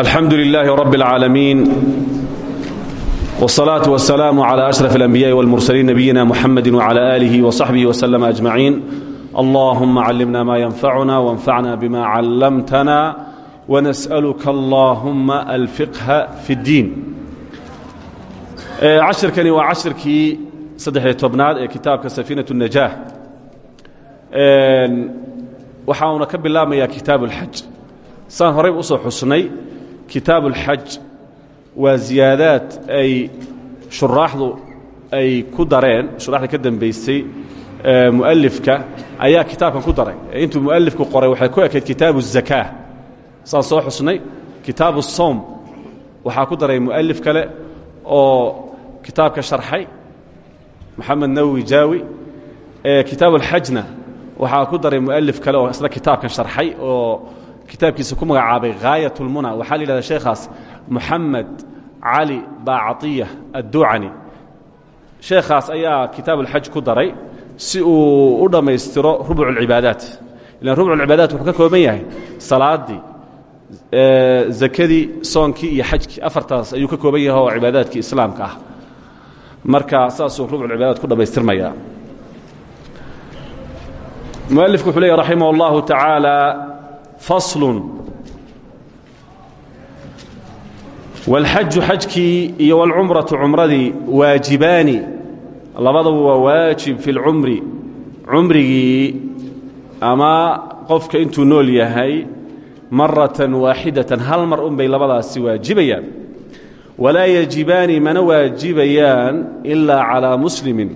alxamdu lilaahi rab اlcaalamiin wالsalaaةu wasalaamu عlى أشرف الأنbiyaءi wاlmursaliin nabiyina muxamadi wعlى آlihi وصaxbihi وslm أجmaciin allahuma callimna ma yanfacuna وانfacna bima callamtana ونsأlka allahuma alfiqha fi اddiin cashirkani waa cashirkii saddexiyo tobnaad ee kitaabka safiinaة الnajaah waxa uuna ka bilaabmaya kitaab اlxaj saan horayb usoo xusnay kitaab اlxaj waa ziyaadaad ay shuraaxdu ay ku dareen shuraxda ka dambaysay mu'alifka ayaa kitaabkan ku daray intuu mu'alifku qoray waxay ku ekayd kitaabu الzakaa saan soo xusnay kitaabu الsowm waxaa ku daray mu'alif kale oo kitaabka sharxay moxamed nawowi jaawi kitaabu اlxajna waxaa ku daray mu'alif kale oo isna kitaabkan sharxay oo kitaabkiisa ku magacaabay haayat اlmuna waxaa la yidhahda sheekhaas moxamed cali baacaiya adducani sheekhaas ayaa kitaab اlxaj ku daray si uu u dhammaystiro rubuc اlcibaadaat ilan rubuc اlcibaadaat wuxuu ka kooban yahay salaadii zakadii soonkii iyo xajkii afartaas ayuu ka kooban yahay oo cibaadaadkii islaamka ah marka saasuu rubuc اlcibaadaat ku dhammaystirmaya mualifku wuxuu leeya raximah اllahu tacaala faslun wاlxaju xajkii iyo wاlcumratu cumradii waajibaani labadaba waa waajib fi اlcumri cumrigii ama qofka intuu nool yahay maratan waaxidatan hal mar un bay labadaasi waajibayaan walaa yajibaani mana waajibayaan ilaa calىa muslimin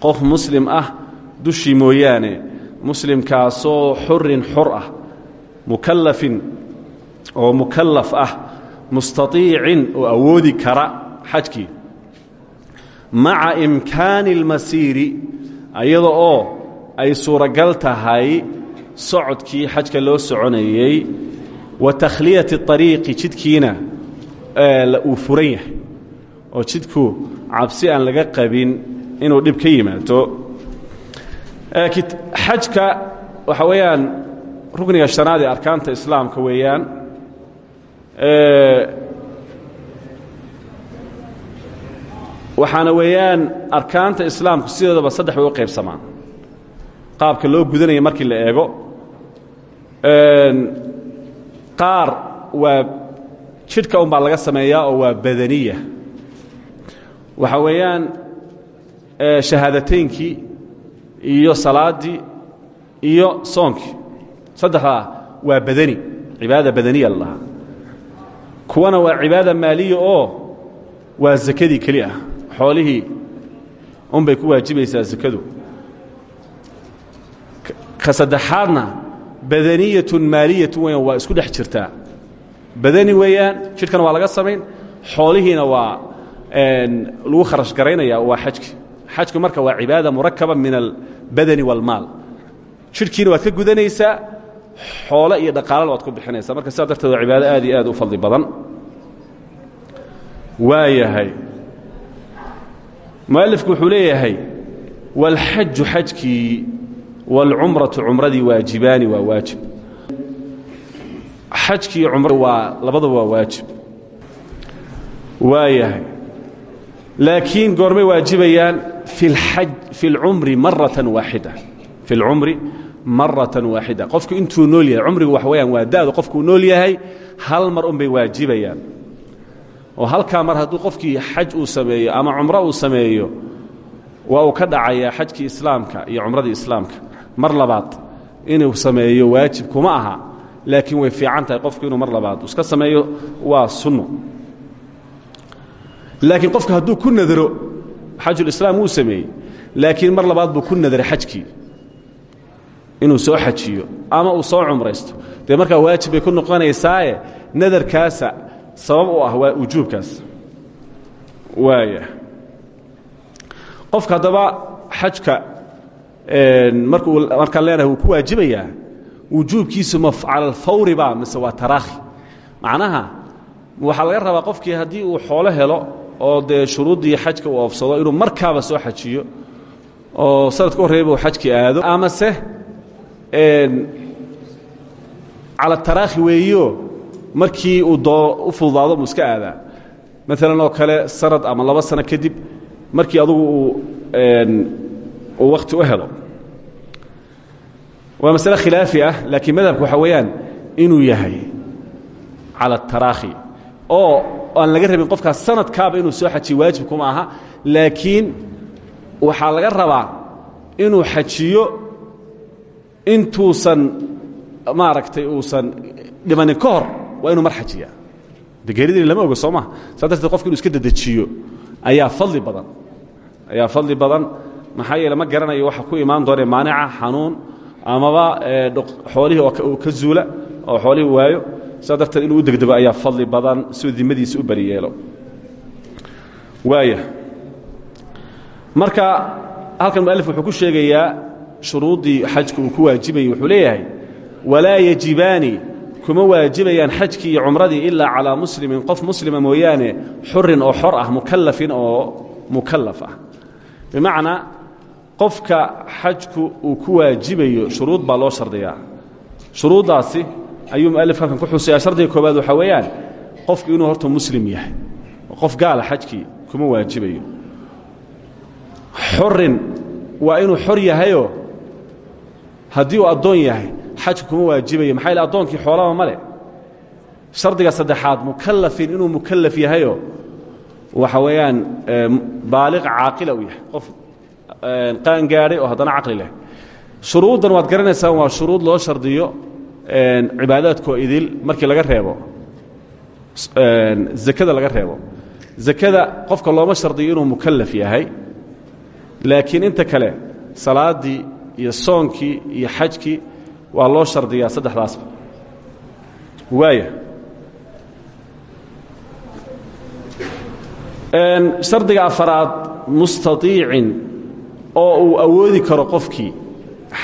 qof muslim ah dushii mooyaane muslimkaasoo xurin xor ah mukalafin oo mukalaf ah mustaiicin oo awoodi kara xajkii. Maca imkaani اlmasiiri iyada oo ay suuragal tahay socodkii xajka loo soconayey wa takhliyati طariiqi jidkiina uu furan yahay oo jidku cabsi aan laga qabin inuu dhib ka yimaado xajka waxa weeyaan rukniga shanaad ee arkaanta islaamka weeyaan waxaana weeyaan arkaanta islaamku sidoodaba saddex bay u qaybsamaan. Qaabka loo gudanaya markii la eego qaar waa jidhka un laga sameeyaa oo waa badaniya. Waxa weeyaan shahaadataynkii iyo salaaddii iyo soonkii saddexdaa waa badani cibaadada badaniya la dhahaa kuwana waa cibaada maaliya oo waa zakadii keli ah. Xoolihii unbay ku waajibaysaa zakadu. Ka badaniyatun maaliyatun weyaan waa isku dhex jirtaa badani weeyaan jidhkana waa laga samayn. Xoolihiina waa lagu kharash garaynaya waa xajki. Xajku marka waa cibaada murakaba min albadani wاlmaal jidhkiina waad ka gudanaysaa xoole iyo dhaqaalana waad ku bixinaysaa marka sidaa darteed waa cibaado aad iyo aad u fadli badan waa yahay mualifku wuxuu leeyahay wاlxaju xajkii wاlcumratu cumradii waajibaani waa waajib xajkii cumra waa labadaba waa waajib waa yahay laakiin goormay waajibayaan fi اlcumri maratan waaxida fi اlcumri maratan waaxida qofku intuu nool yahay cumrigu waxa weyaan waa da'du qofkuu nool yahay hal mar un bay waajibayaan. Oo halkaa mar hadduu qofkii xaj uu sameeyo ama cumro uu sameeyo waa uu ka dhacayaa xajkii islaamka iyo cumradii islaamka. Mar labaad inuu sameeyo waajib kuma aha laakiin way fiican tahay qofku inuu mar labaad iska sameeyo waa sunno. Laakiin qofka hadduu ku nadro xajulislaam wuu sameeyey laakiin mar labaad buu ku nadray xajkii inuu soo xajiyo ama uu soo cumraysto. Dee markaa waajib bay ku noqonaysaaye nadarkaasa sabab u ah waa wujuubkaas. Waaya qofka haddaba xajka markuu markaan leenahay ku waajibayaa wujuubkiisu ma cala alfawri ba mise waa taraakhi. Macnaha waxaa laga rabaa qofkii haddii uu xoolo helo oo dee shuruuddii xajka uu oofsado inuu markaaba soo xajiyo oo sanadka horreeyba uu xajkii aado amase cala taraakhi weeyo markii uu doo u fududaado mu iska aadaa maalan oo kale sanad ama laba sano kadib markii adugu uu uu wakhti u helo. Waa masale khilaafi ah laakiin madhabka waxaa weeyaan inuu yahay cala ataraakhi oo aan laga rabin qofkaas sanadkaaba inuu soo xajiyo waajib kuma aha laakiin waxaa laga rabaa inuu xajiyo intuusan maaragtay uusan dhimanin ka waa inuu mar xajiyaa lama ogo soo maha saa iska dedejiyo ayaa fadli badan. Ayaa fadli badan. Maxaa yeele garanayo waxa ku imaan doonee maanica xanuun amaba xoolihii oo ka zuula oo xoolihii waayo. Saa inuu u ayaa fadli badan. Siuu u bari waaya marka halkan mualif wuxuu ku sheegayaa shuruuddii xajka uu ku waajibayey wuxuu leeyahay walaa yajibaani kuma waajibayaan xajkii iyo cumradii ilaa calaa muslimin. Qof muslima mooyaane xurin oo xor ah mukallafin oo mukallaf ah. Qofka xajku uu ku waajibayo shuruud baa loo shardiyaa. Shuruuddaasi ayuu mualif halkan ku xusayaa shardiga koobaad waxaa weeyaan qofku inuu horta muslim yahay qof gaala xajkii kuma waajibayo. Xorin waa inuu xor yahayoo haddii uu addoon yahay xajku kuma waajibayo. Maxaa yale addoonkii xoolaba ma leh shardiga saddexaad mukallafin inuu mukallaf yahayoo waxa weeyaan baaliq caaqila uu yahay. Qof qaangaadhay oo haddana caqli leh. Shuruuddan waad garanaysaan waa shuruud loo shardiyo cibaadaadkoo idil markii laga reebo. Zakada laga reebo. Zakada qofka looma shardiyo inuu mukallaf yahay. Laakiin inta kale salaaddii iyo soonkii iyo xajkii waa loo shardiyaa saddexdaasba. Waaya shardiga afaraad mustaiicin oo uu awoodi karo qofkii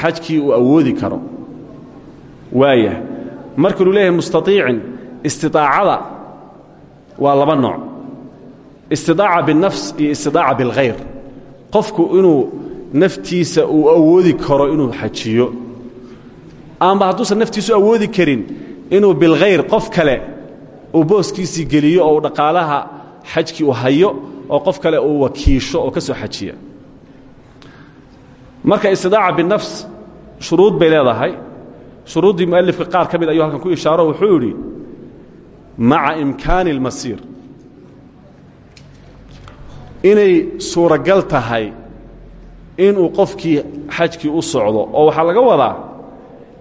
xajkii uu awoodi karo. Waaya marka inuu leeyahay mustaiicin istiaacada waa laba nooc. Istidaaca binafs iyo istidaaca bilkhayr qofku inuu naftiisa uu awoodi karo inuu xajiyo. Amba hadduusan naftiisu awoodi karin inuu bilkhayr qof kale uu booskiisii geliyo oo uu dhaqaalaha xajkii uu hayo oo qof kale uu wakiisho oo ka soo xajiya. Marka istidaaca binafs shuruud bay leedahay. Shuruuddii mu'alifka qaar ka mid ayuu halkan ku ishaaro wuxuu yidhi maca imkaani اlmasiir inay suuragal tahay inuu qofkii xajkii u socdo oo waxaa laga wadaa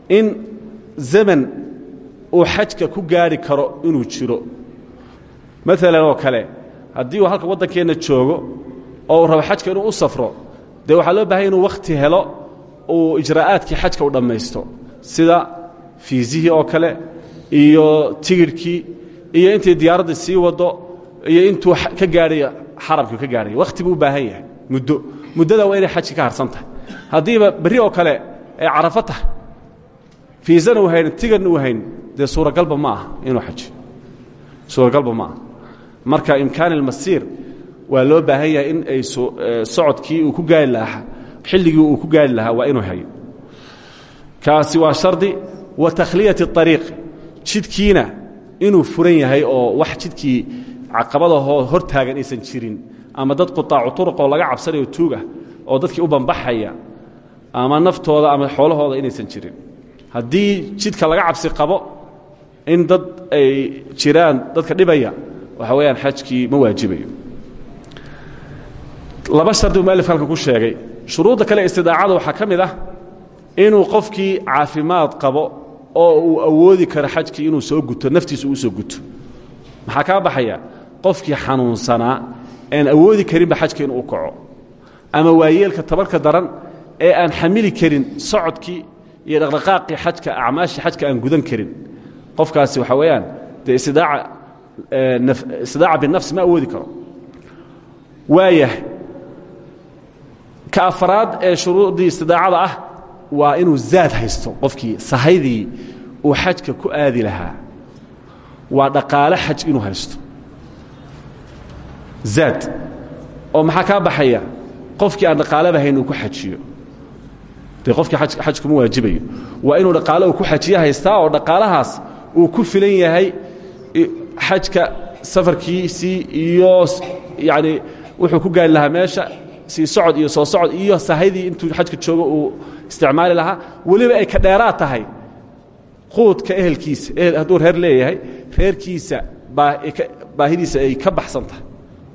in zaman uu xajka ku gaari karo inuu jiro. Maalan oo kale haddii uu halka waddankeenna joogo oo uu rabo xajka inuu u safro dee waxaa loo bahanya inuu wakhti helo uu ijraa'aadkii xajka u dhammaysto sida fiisihii oo kale iyo tigidhkii iyo intii diyaaraddii sii waddo iyo intuu ka gaadhayo xaramkii ka gaadhayo wakhti buu u baahan yahay muddo muddada waa inay xajki ka harsan tahay. Haddiiba berri oo kale ay carafo tahay fiisana u hayn tigidhna u hayn dee suuragalba ma aha inuu xajiyo suuragalba ma marka imkaan almasiir waa loo baahan yahay in ay socodkii uu ku gaari lahaa xilligii uu ku gaari lahaa waa inuu hayo. Kaasi waa shardi wa takhliyati اطariiq jidkiina inuu furan yahay oo wax jidkii caqabadahoo hor taagan aysan jirin ama dad quطaacu turuqoo laga cabsanayo tuug ah oo dadkii u bambaxaya ama naftooda ama xoolahooda inaysan jirin. Haddii jidka laga cabsi qabo in dad ay jiraan dadka dhibaya waxa weeyaan xajkii ma waajibayo. Laba shardi uu mualif ku sheegay. Shuruudda kale istidaacada waxaa ka mid ah inuu qofkii caafimaad qabo oo uu awoodi karo xajkii inuu soo guto naftiisa uu soo guto. Maxaa kaa baxaya? Qofkii xanuunsanaa aan awoodi karinba xajka inuu u kaco. Ama waayeelka tabarka daran ee aan xamili karin socodkii iyo dhaqdhaqaaqii xajka acmaashii xajka aan gudan karin. Qofkaasi waxaa weeyaan dee istidaaca binafsi ma awoodi karo. Waayah ka afaraad ee shuruuddii istidaacada ah waa inuu zaad haysto qofkii. Sahaydii uu xajka ku aadi lahaa. Waa dhaqaale xaj inuu haysto zaad oo maxaa kaa baxaya? Qofkii aan dhaqaaleba hayn uu ku xajiyo. Dee qofkii xaj kuma waajibayo. Waa inuu dhaqaale uu ku xajiyo haystaa oo dhaqaalahaas uu ku filan yahay xajka safarkiisii iyo yani wuxuu ku gaari lahaa meesha sii socod iyo soo socod iyo sahaydii intuu xajka joogo uu isticmaali lahaa. Weliba ay ka dheeraad tahay quudka ehelkiisa. Ehel hadduu reer leeyahay reerkiisa baahidiisa ay ka baxsan tahay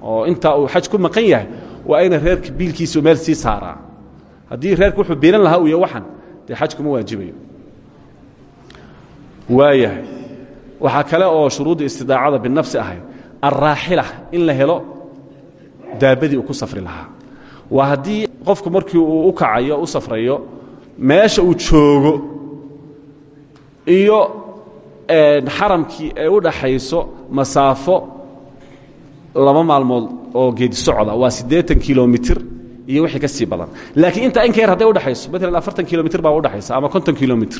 oo intaa uu xaj ku maqan yahay waa ina reerka biilkiisu meel sii saaraa. Haddii reerka wuxuu biilan lahaa uu ya waxan dee xaj kuma waajibayo. Waayahay waxaa kale oo shuruudda istidaacada binafsi ahayd alraaxila in la helo daabadii uu ku safri lahaa. Waa haddii qofku markii uu u kacayo u safrayo meesha uu joogo iyo xaramkii ay u dhaxayso masaafo laba maalmood oo geedi socda waa siddeetan kilomitir iyo wixii ka sii badan. Laakiin intaa in ka yar hadday udhexayso maalan afartan kilomitr baa udhexaysa ama konton kilomitr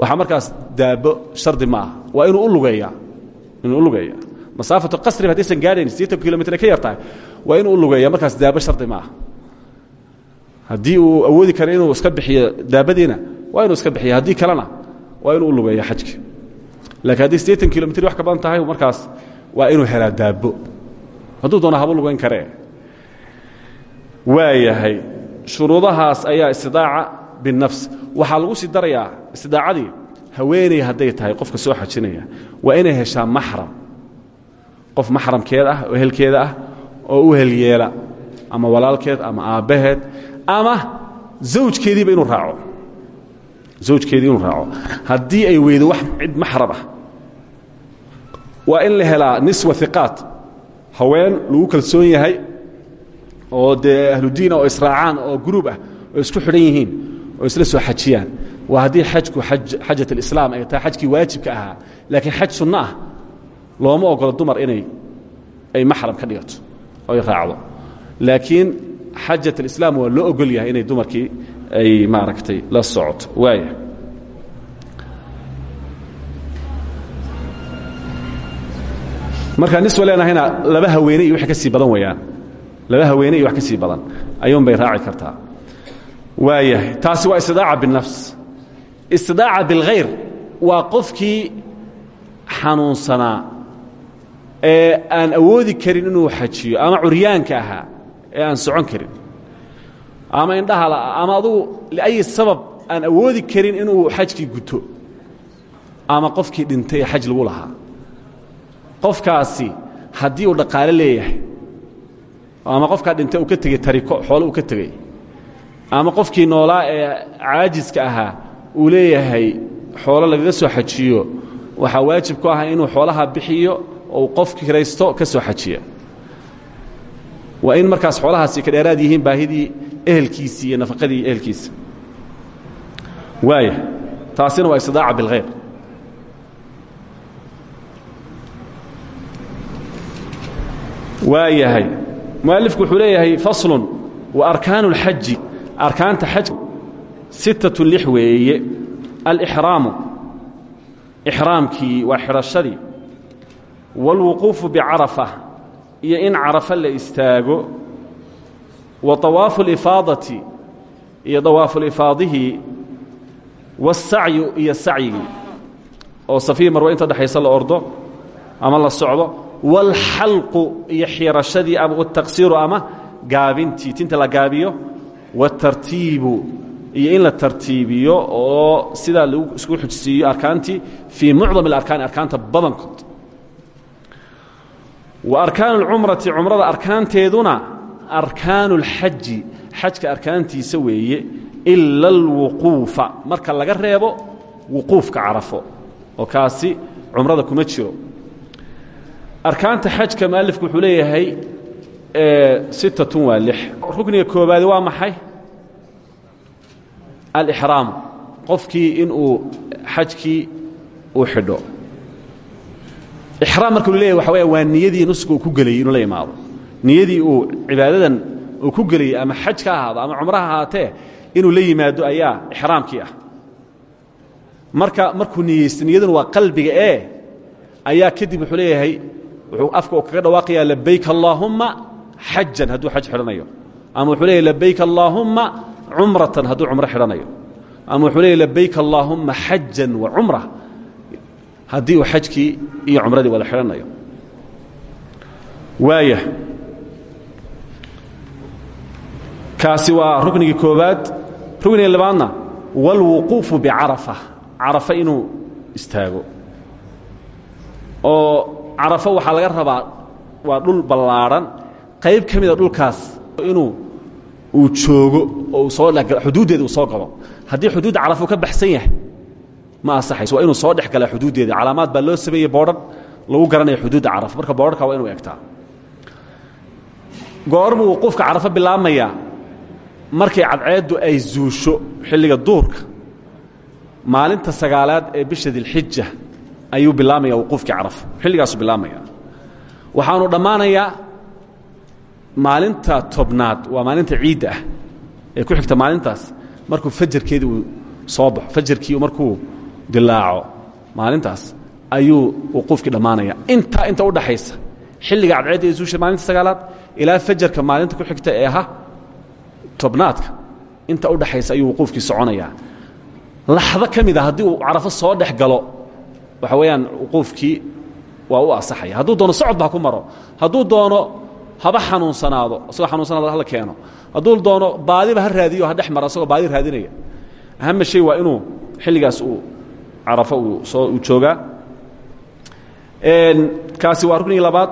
waxaa markaas daabo shardi ma waa inuu u lugeeyaa inuu u lugeeya masaafatu qasriba haddaysan gaadhayn siddeetan kilomitr ay ka yar tahay waa inuu u lugeeya markaas daabo shardi ma ah haddii uu awoodi karo inuu iska bixiyo daabadiina waa inuu iska bixiya haddii kalena waa inuu u lugeeya xajki laakiin haddii siddeetan kilomitr wax ka badan tahay markaas waa inuu helaa daabo hadduu doona haba lugayn karee waayahay shuruudahaas ayaa istidaaca binafs. Waxaa lagu sii darayaa istidaacadii haweeney hadday tahay qofka soo xajinaya. Waa inay heshaa maxram. Qof maxramkeed ah oo ehelkeeda ah oo u helyeela ama walaalkeed ama aabbaheed ama zawjkeediiba inuu raaco. Zawjkeedii inuu raaco. Haddii ay weydo wax cid maxram ah. Waa in la helaa niswa iqaat haween lagu kalsoon yahay oo dee ahludiina oo israacaan oo gruub ah oo isku xidhan yihiin oo isla soo xajiyaan. Waa haddii xajku xajat alislaam ay tahay xajkii waajibka ahaa laakiin xaj sunno ah looma ogolo dumar inay ay maxram ka dhigato oo ay raacdo. Laakiin xajat alislaam waa loo ogol yahay inay dumarkii ay maaragtay la socoto waaya markaa niswa leenahayna laba haweene iyo wixii ka sii badan weeyaan. Laba haweene iyo wax ka sii badan. Ayuun bay raaci kartaa. Waayahay taasi waa istidaaca binafs istidaaca bilkhayr waa qofkii xanuunsanaa ee aan awoodi karin inuu xajiyo ama curyaanka ahaa ee aan socon karin. Ama indhaha la'a ama adugu liayi sabab aan awoodi karin inuu xajkii guto. Ama qofkii dhintay ee xaj lahaa qofkaasi haddii uu dhaqaale leeyahay ama qofkaa dhintay uu ka tegey tariko xoole uu ka tegey ama qofkii noolaa ee caajiska ahaa uu leeyahay xoolo lagaga soo xajiyo waxaa waajib ku ah inuu xoolaha bixiyo ou qof kiraysto ka soo xajiya. Waa in markaas xoolahaasi ka dheeraad yihiin baahidii ehelkiisii iyo nafaqadii ehelkiisa. Waaya taasina waa istidaaca bilkhayr waa yahay mualifku wuxuu leeyahay faslun wa arkaanu اlxaji arkaanta xajka sittatun lix weeye alixraamu ixraamkii waa xidhashadii wاlwuquufu bicarafa iyo in carafa la istaago wa طawaafu اlifaadati iyo dawaafulifaadihii waالsacyu iyo sacyigii oo safiya marwe inta dhexaysa la ordo ama la socdo wاlxalqu iyo xiirashadii ama wاtaqsiiru ama gaabintii tinta la gaabiyo wاtartiibu iyo in la tartiibiyo oo sidaa lagu isku xujsiiyo arkaantii fii mucdam اlarkaani arkaanta badankood wa arkaanu اlcumrati cumrada arkaanteeduna arkaanu اlxaji xajka arkaantiisa weeye ila اlwuquufa marka laga reebo wuquufka carafo oo kaasi cumrada kuma jiro arkaanta xajka mualifku wuxuu leeyahay sittatun waa rukniga koobaadi waa maxay? Alixraamu qofkii inuu xajkii uu xidho. Ixraam marka lu leyahy waxa weya waa niyadii nuska uu ku gelayey inuu la imaado niyadii uu cibaadadan uu ku gelayey ama xaj ahaado ama cumro ha ahaatee inuu la yimaado ayaa ixraamkii ah. Marka markuu niyeysto niyaduna waa qalbiga ee ayaa kadib wuxuu leeyahay wuxuu afka kaga dhawaaqayaa labayk allaahumma xajan hadduu xaj xidhanayo. Ama wuxuu leeyahy labayk allaahumma cumratan hadduu cumro xidhanayo. Ama wuxuu leeyahy labayk allaahumma xajan wa cumra haddii uu xajkii iyo cumradii wada xidhanayo. Waaya kaasi waa ruknigii koobaad rukniga labaadna wاlwuquufu bicarafa carafa inuu istaago. Oo carafo waxaa laga rabaa waa dhul ballaadhan qayb ka mida dhulkaas inuu uu joogo oo soo xuduuddeeda uu soo galo. Haddii xuduudda carafo ka baxsan yahay ma asaxayso waa inuu soo dhex galaa xuduuddeeda. Calaamaad baa loo sameeyey boodhan lagu garanaya xuduudda carafo marka boodharka waa inuu egtaa goormuu wuquufka carafo bilaabmayaa markay cadceeddu ay zuusho xilliga duurka maalinta sagaalaad ee bisha dilxija ayuu bilaabmaya wuquufkii carafo xilligaasuu bilaabmaya. Waxaanu dhammaanayaa maalinta tobnaad waa maalinta ciidda ah ee ku xigta maalintaas. Markuu fajarkeedii uu soo baxo fajarkii markuu dilaaco maalintaas ayuu wuquufkii dhammaanaya intaa inta u dhaxaysa xilliga cadceedda ee zuusha maalinta sagaalaad ilaa fajarka maalinta ku xigta ee aha tobnaadka inta u dhaxaysa ayuu wuquufkii soconayaa. Laxdo ka mid a haddii uu carafo soo dhex galo waxa weeyaan wuquufkii waa u asaxaya hadduu doono socodba ha ku maro. Hadduu doono haba xanuunsanaado isagoo xanuunsanaado hala keeno. Hadduu doono baadiba ha raadiyo ha dhex mara isagoo baadi raadinaya. Ahama shay waa inuu xilligaas uu carafo uu soo uu joogaa kaasi waa rukniga labaad.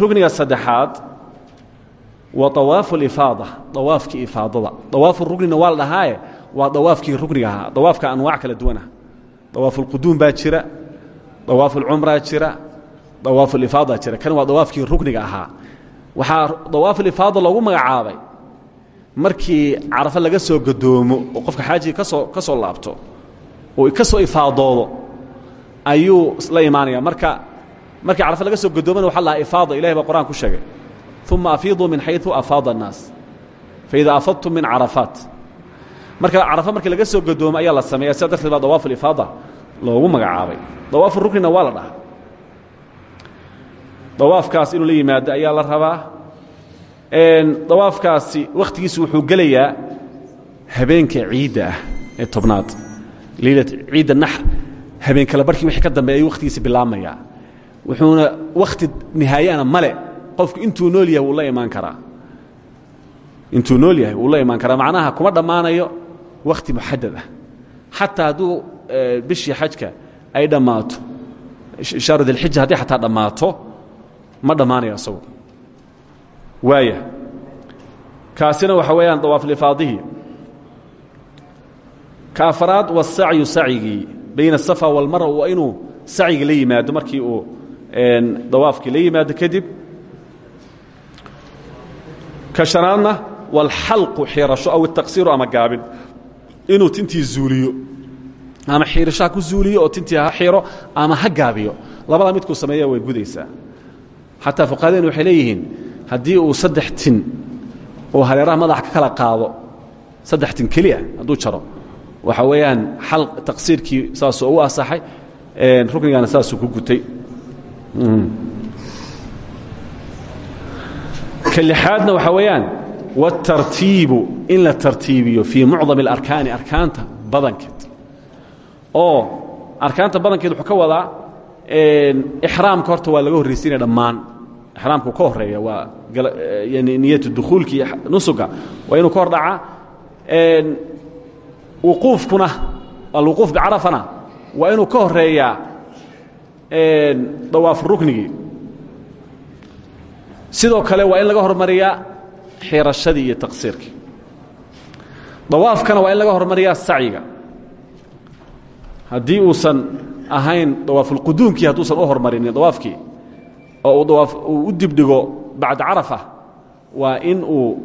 Rukniga saddexaad waa awaafu alifaada awaafkii ifaadada. Awaafu rugnina waa la dhahaaye waa awaafkii rukniga ahaa. Awaafka anwaac kala duwanah awaafu اlquduum baa jira awaafu اlcumraa jira awaafu اlifaada jira kan waa awaafkii rukniga ahaa waxaa awaafu lifaada loogu magacaabay markii carafo laga soo gadoomo oo qofka xaajiga kasoo ka soo laabto oo ka soo ifaadoodo ayuu la imaanaya marka markii carafo laga soo gadoomana waxa lahaa ifaada ilahay baa qur'an ku sheegay uma afiiduu min xayu afaada الnaas faida afadtum min carafaat marka carafo markii laga soo gadoomo ayaa la sameeya sida darteed baa dawaaf alifaada loogu magacaabay. Dawaafu ruknina waa la dhaha dawaafkaas inuu la yimaado ayaa la rabaa. Dawaafkaasi wakhtigiisu wuxuu gelayaa habeenka ciidda ah ee tobnaad. Leyla ciidda naxr habeen kale barhkii wixii ka dambeey ayuu wakhtigiisi bilaabmayaa. Wuxuuna wakhti nihaayana male qofku intuu nool yahay wuu la imaan karaa. Intuu nool yahay wuu la imaan karaa. Macnaha kuma dhammaanayo wakhti muxadad ah. Xataa hadduu bishii xajka ay dhammaato. Shahru dilxija hadday xataa dhammaato ma dhammaanayo asagu. Waaya. Kaasina waxa weeyaan dawaaflifaadihii ka afaraad wasacyu sacyigii bayna asafa walmara waa inuu sacyiga la yimaado markii uu dawaafkii la yimaado kadib. Ka shanaadna walxalqu xiirasho aw itaqsiiru ama gaabin. Inuu tintii zuuliyo ama xiirasho ha ku zuuliyo oo tintii ha xiro ama ha gaabiyo. Labadaa midkuu sameeya way gudaysaa. Xataa fuqahadeen waxay leeyihiin haddii uu saddex tin uu hareeraha madaxa ka kala qaado saddex tin keliya hadduu jaro waxa weeyaan xal taqsiirkii saasuu u asaxay ruknigaana saasuu ku gutay. Ka lixaadna waxaa weeyaan wاtartiibu in la tartiibiyo fii mucdam اlarkaani arkaanta badankeed oo arkaanta badankeed wuxuu ka wadaa ixraamka horta waa laga horraysiinaya dhammaan. Ixraamku ka horreeya waa niyatu dukhuulki iyo nusuga waa inuu ka hor dhacaa wuquufkuna alwuquuf bicarafana waa inuu ka horeeyaa dawaafu ruknigii. Sidoo kale waa in laga hormariyaa xirashadii iyo taqsiirkii. Dawaafkana waa in laga hormariyaa sacyiga haddii uusan ahayn dawaafulquduumkii hadduusan u hormarinin dawaafkii oo uu dawaaf uu u dibdhigo bacda carafa waa in uu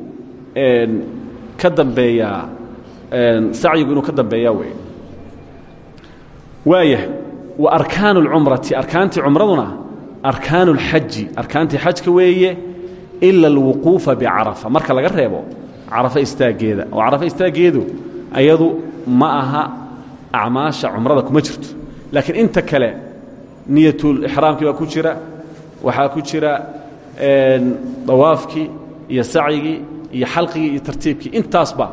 ka dambeeyaa sacyigu inuu ka dambeeyaa wey waayah wa arkaanu اlcumrati arkaantii cumraduna arkaanu اlxaji arkaantii xajka weeye ila alwuquufa bicarafa marka laga reebo carafa istaaggeeda oo carafa istaaggeedu ayadu ma aha acmaasha cumrada kuma jirto. Laakiin inta kale niyatulixraamkii baa ku jira waxaa ku jira dawaafkii iyo sacyigii iyo xalqigii iyo tartiibkii. Intaasba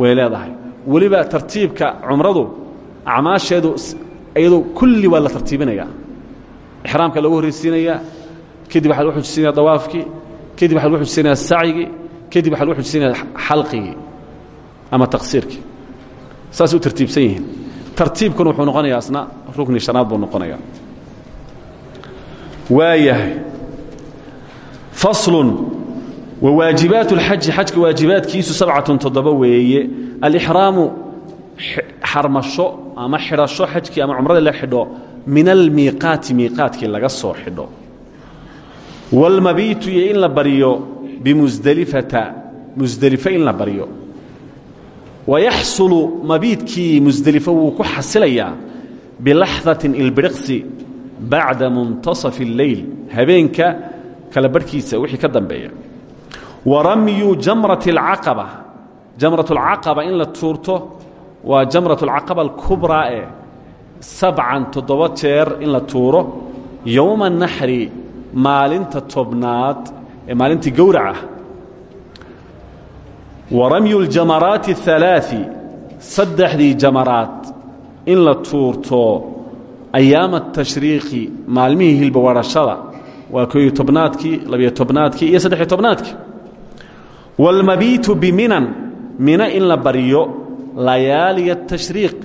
way leedahay. Weliba tartiibka cumradu acmaasheedu iyadu kulli waa la tartiibinaya. Ixraamka lagu horraysiinayaa kadib waxa lagu xujisiinaya dawaafkii kadib waxa lagu xujisiinaya sacyigii kadib waxa lagu xujisiinaya xalqigii ama taqsiirkii. Saasay u tartiibsan yihiin tartiibkuna wuxuu noqonayaa asna rukni shanaad buu noqonayaa. Waayahay faslun wawaajibaat اlxaji xajka waajibaadkiisu sabcatun toddoba weeye. Alixraamu xarmasho ama xidhasho xajkii ama cumradii la xidho min almiiqaati miiqaadkii laga soo xidho. Wاlmabiitu iyo in la baryo bimusdelifata musdelifo in la baryo wayaxsulu mabiidkii musdelifo wuu ku xasilayaa bilaxdatin ilbiriqsi bacda muntasafi اlleyl habeenka kala barhkiisa wixii ka dambeeya wa ramyu jamrati اlcaqaba jamrat اlcaqaba in la tuurto waa jamrat اlcaqaba alkubraa ee sabcan toddoba jeer in la tuuro yowma naxri maalinta tobnaad ee maalintii gowraca wa ramyu اljamaraati الثalaaثi saddexdii jamaraad in la tuurto ayaama الtashriiqi maalmihii hilbawarashada waa kooiyo tobnaadkii labiyo tobnaadkii iyo saddexiyo tobnaadkii wاlmabiitu biminan mina in la baryo layaaliya الtashriiq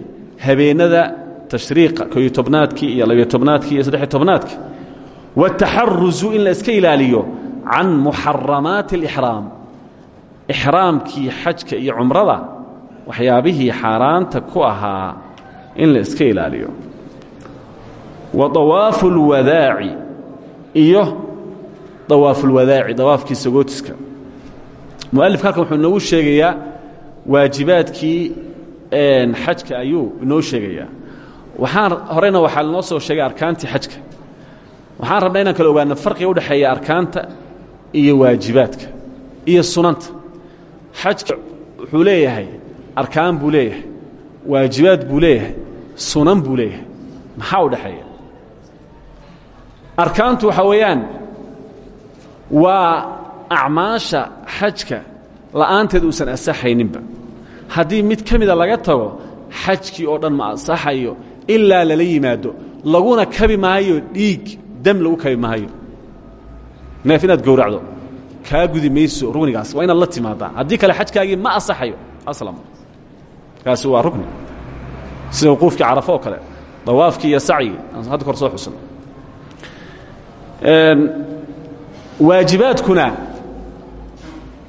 habeenada tashriiqa kooiyo tobnaadkii iyo labiyo tobnaadkii iyo saddexiyo tobnaadkii wاtaxaruzu in la iska ilaaliyo can muxaramaati اlixraam ixraamkii xajka iyo cumrada waxyaabihii xaaraanta ku ahaa in la iska ilaaliyo. Wa dawaafu اlwadaaci iyo dawaafulwadaaci dawaafkii sagootiska. Mualifka halkan wuxuu inoogu sheegayaa waajibaadkii xajka ayuu inoo sheegayaa. Waxaan horeyna waxaa lanoo soo sheegay arkaantii xajka. Waxaan rabnaa inaan kala ogaano farqiga udhexeeya arkaanta iyo waajibaadka iyo sunanta xajka wuxuu leeyahay arkaan buu leeyahay waajibaad buu leeyahay sunan buu leeyahay. Maxaa u dhexeeya? Arkaantu waxaa weeyaan waa acmaasha xajka la'aanteed uusan asaxayninba haddii mid ka mida laga tago xajkii oo dhan ma asaxayo ilaa lala yimaado laguna kabi maayo dhiig dam lagu kabi maayo. Neef inaad gowracdo kaa gudi mayso rugnigaas waa inaad la timaadaa. Haddii kale xajkaagii ma asaxayo. Aslam kaasi waa rukni. Sida wuquufkii carafo oo kale. Dawaafkii iyo sacyigii hadda kor soo xusan waajibaadkuna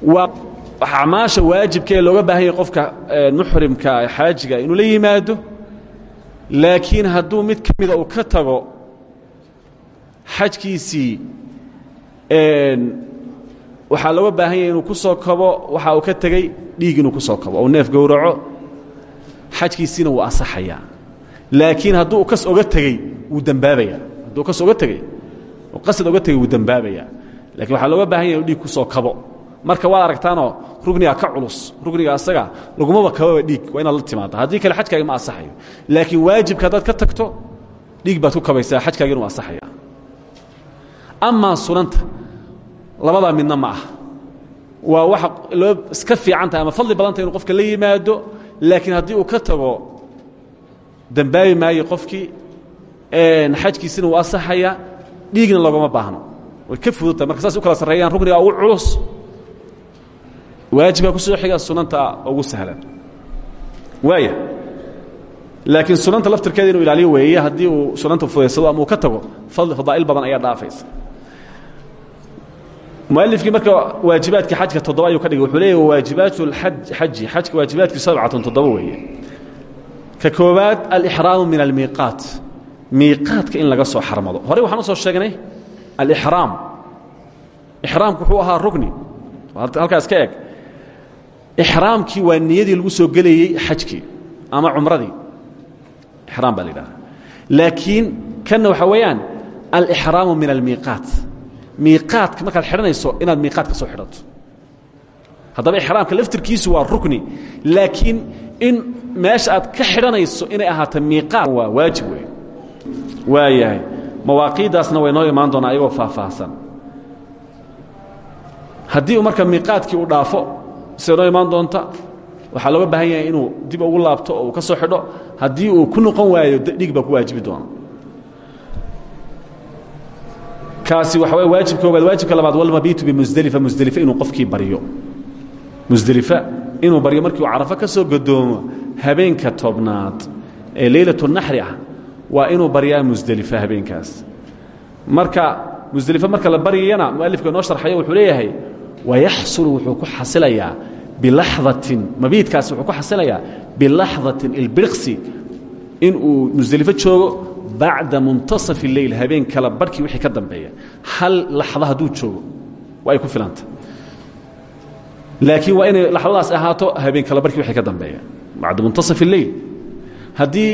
waa acmaasha waajibka ee looga baahan yahay qofka muxrimka xaajiga inuu la yimaado. Laakiin hadduu mid ka mida uu ka tago xajkiisii waxaa looga baahan yahay inuu ku soo kabo waxa uu ka tegey dhiig inuu ku soo kabo. Ou neef gowraco xajkiisiina wuu asaxayaa. Laakiin hadduu kas oga tegey wuu dembaabayaa hadduu kas oga tegey qasad oga tegey wuu dembaabayaa lakiin waxaa looga baahan yahay inu dhiig ku soo kabo. Marka waad aragtaanoo rugniga ka culus rugniga asaga lagumaba kababa dhiig waa inaad la timaada haddii kale xajkaaga ma asaxayo. Laakiin waajibka haddaad ka tagto dhiig baad ku kabaysaa xajkaagina u asaxaya amaa sunanta labadaa midna ma ah waa waxa loo iska fiican tahay ama fadli badan tahay inu qofka la yimaado laakiin haddii uu ka tago dembaabi maayo qofkii xajkiisina wuu asaxaya dhiigna loogama baahno. Way ka fududtahay marka saas u kala sarreeyaan rugniga ugu culus. Waajibka ku soo xiga sunanta ugu sahlan. Waaya laakiin sunanta laftirkeeda inuu ilaaliyo weeye haddii uu sunanta fudaysado ama uu ka tago fadli fadaa'il badan ayaa dhaafaysa mualifkii marka waajibaadkii xajka toddoba ayuu ka dhigay. Wuxuu leeyahy waajibaat xaji xajka waajibaadkii sabcatun toddoba weeye. Ka koowaad alixraamu min almiiqaat. Miiqaadka in laga soo xarmado. Horey waxaan u soo sheegnay alixraam. Ixraamku wuxuu ahaa rugni. Halkaas ka eg. Ixraamkii waa niyadii lagu soo gelayey xajkii ama cumradii. Ixraam baa la yidhaha laakiin kanna waxaa weeyaan alixraamu min almiiqaat miiqaadka markaad xidhanayso inaad miiqaad ka soo xidhato. Haddaba ixraamka laftirkiisu waa rukni laakiin in meesha aad ka xidhanayso inay ahaato miiqaad waa waajib wey waa yahay mawaaqiiddaasna way noo imaan doonaa ayagoo faahfaahsan. Haddii uu marka miiqaadkii uu dhaafo sida noo imaan doonta waxaa looga baahan yahay inuu dib ugu laabto oo uu ka soo xidho. Haddii uu ku noqon waayo dhiig baa ku waajibi doona kaasi waxa wey waajib koobaad waajibka labaad walmabiitu bimusdelifa musdelife inuu qofkii baryo musdelifa inuu baryo markii uu carafo ka soo godoomo habeenka tobnaad ee leylatu naxri ah waa inuu baryaa musdelifa habeenkaas. Marka musdelifo marka la baryayana mualifka inoo sharxayo wuxuu leeyahay wayaxsulu wuxuu ku xasilayaa bilaxdatin mabiidkaasi wuxuu ku xasilayaa bilaxdatin ilbiriqsi inuu musdelifo joogo bacda muntasaf اleyl habeen kala barhkii wixii ka dambeeya hal laxda hadduu joogo waa ay ku filanta laakiin waa inay laxdadaas ahaato habeen kala barhkii wixii ka dambeeya bacda muntasaf اleyl haddii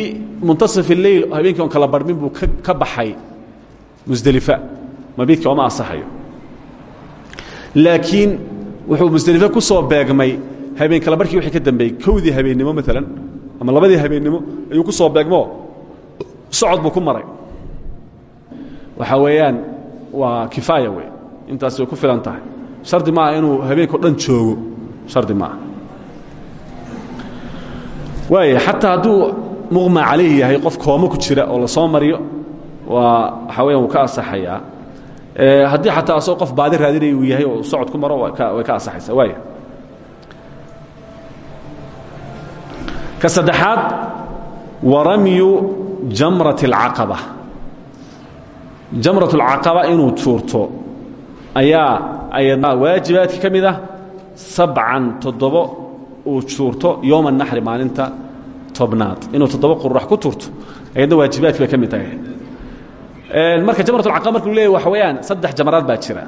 muntasaf اleyl habeenkii on kala barhmin buu ka baxay musdelifa mabiidka oma asaxayo laakiin wuxuu musdelife ku soo beegmay habeen kala barhkii wixii ka dambeeyey kowdii habeennimo maalan ama labadii habeennimo ayuu ku soo beegmo socod buu ku maray. Waxaa weeyaan waa kifaaya wey intaasi way ku filan tahay. Shardi maaha inuu habeenko dhan joogo. Shardi maaha. Waaya xataa hadduu muqma calayhi yahay qof koomo ku jira oo la soo mariyo waa waxaa weyan wuu ka asaxayaa haddii xataa asagoo qof baadi raadinaya uu yahay oo socod ku maro way ka asaxaysaa waaya ka saddexaad waramyu jamrat اlcaqaba jamrat اlcaqaba inuu tuurto ayaa ayadna waajibaadkii ka mid ah sabcan toddobo uu tuurto yowma naxri maalinta tobnaad inuu toddoba qurax ku tuurto ayadna waajibaadkii bay ka mid tahay marka jamrat اlcaqaba marka lu leeyahy waxa weeyaan saddex jamaraad baa jira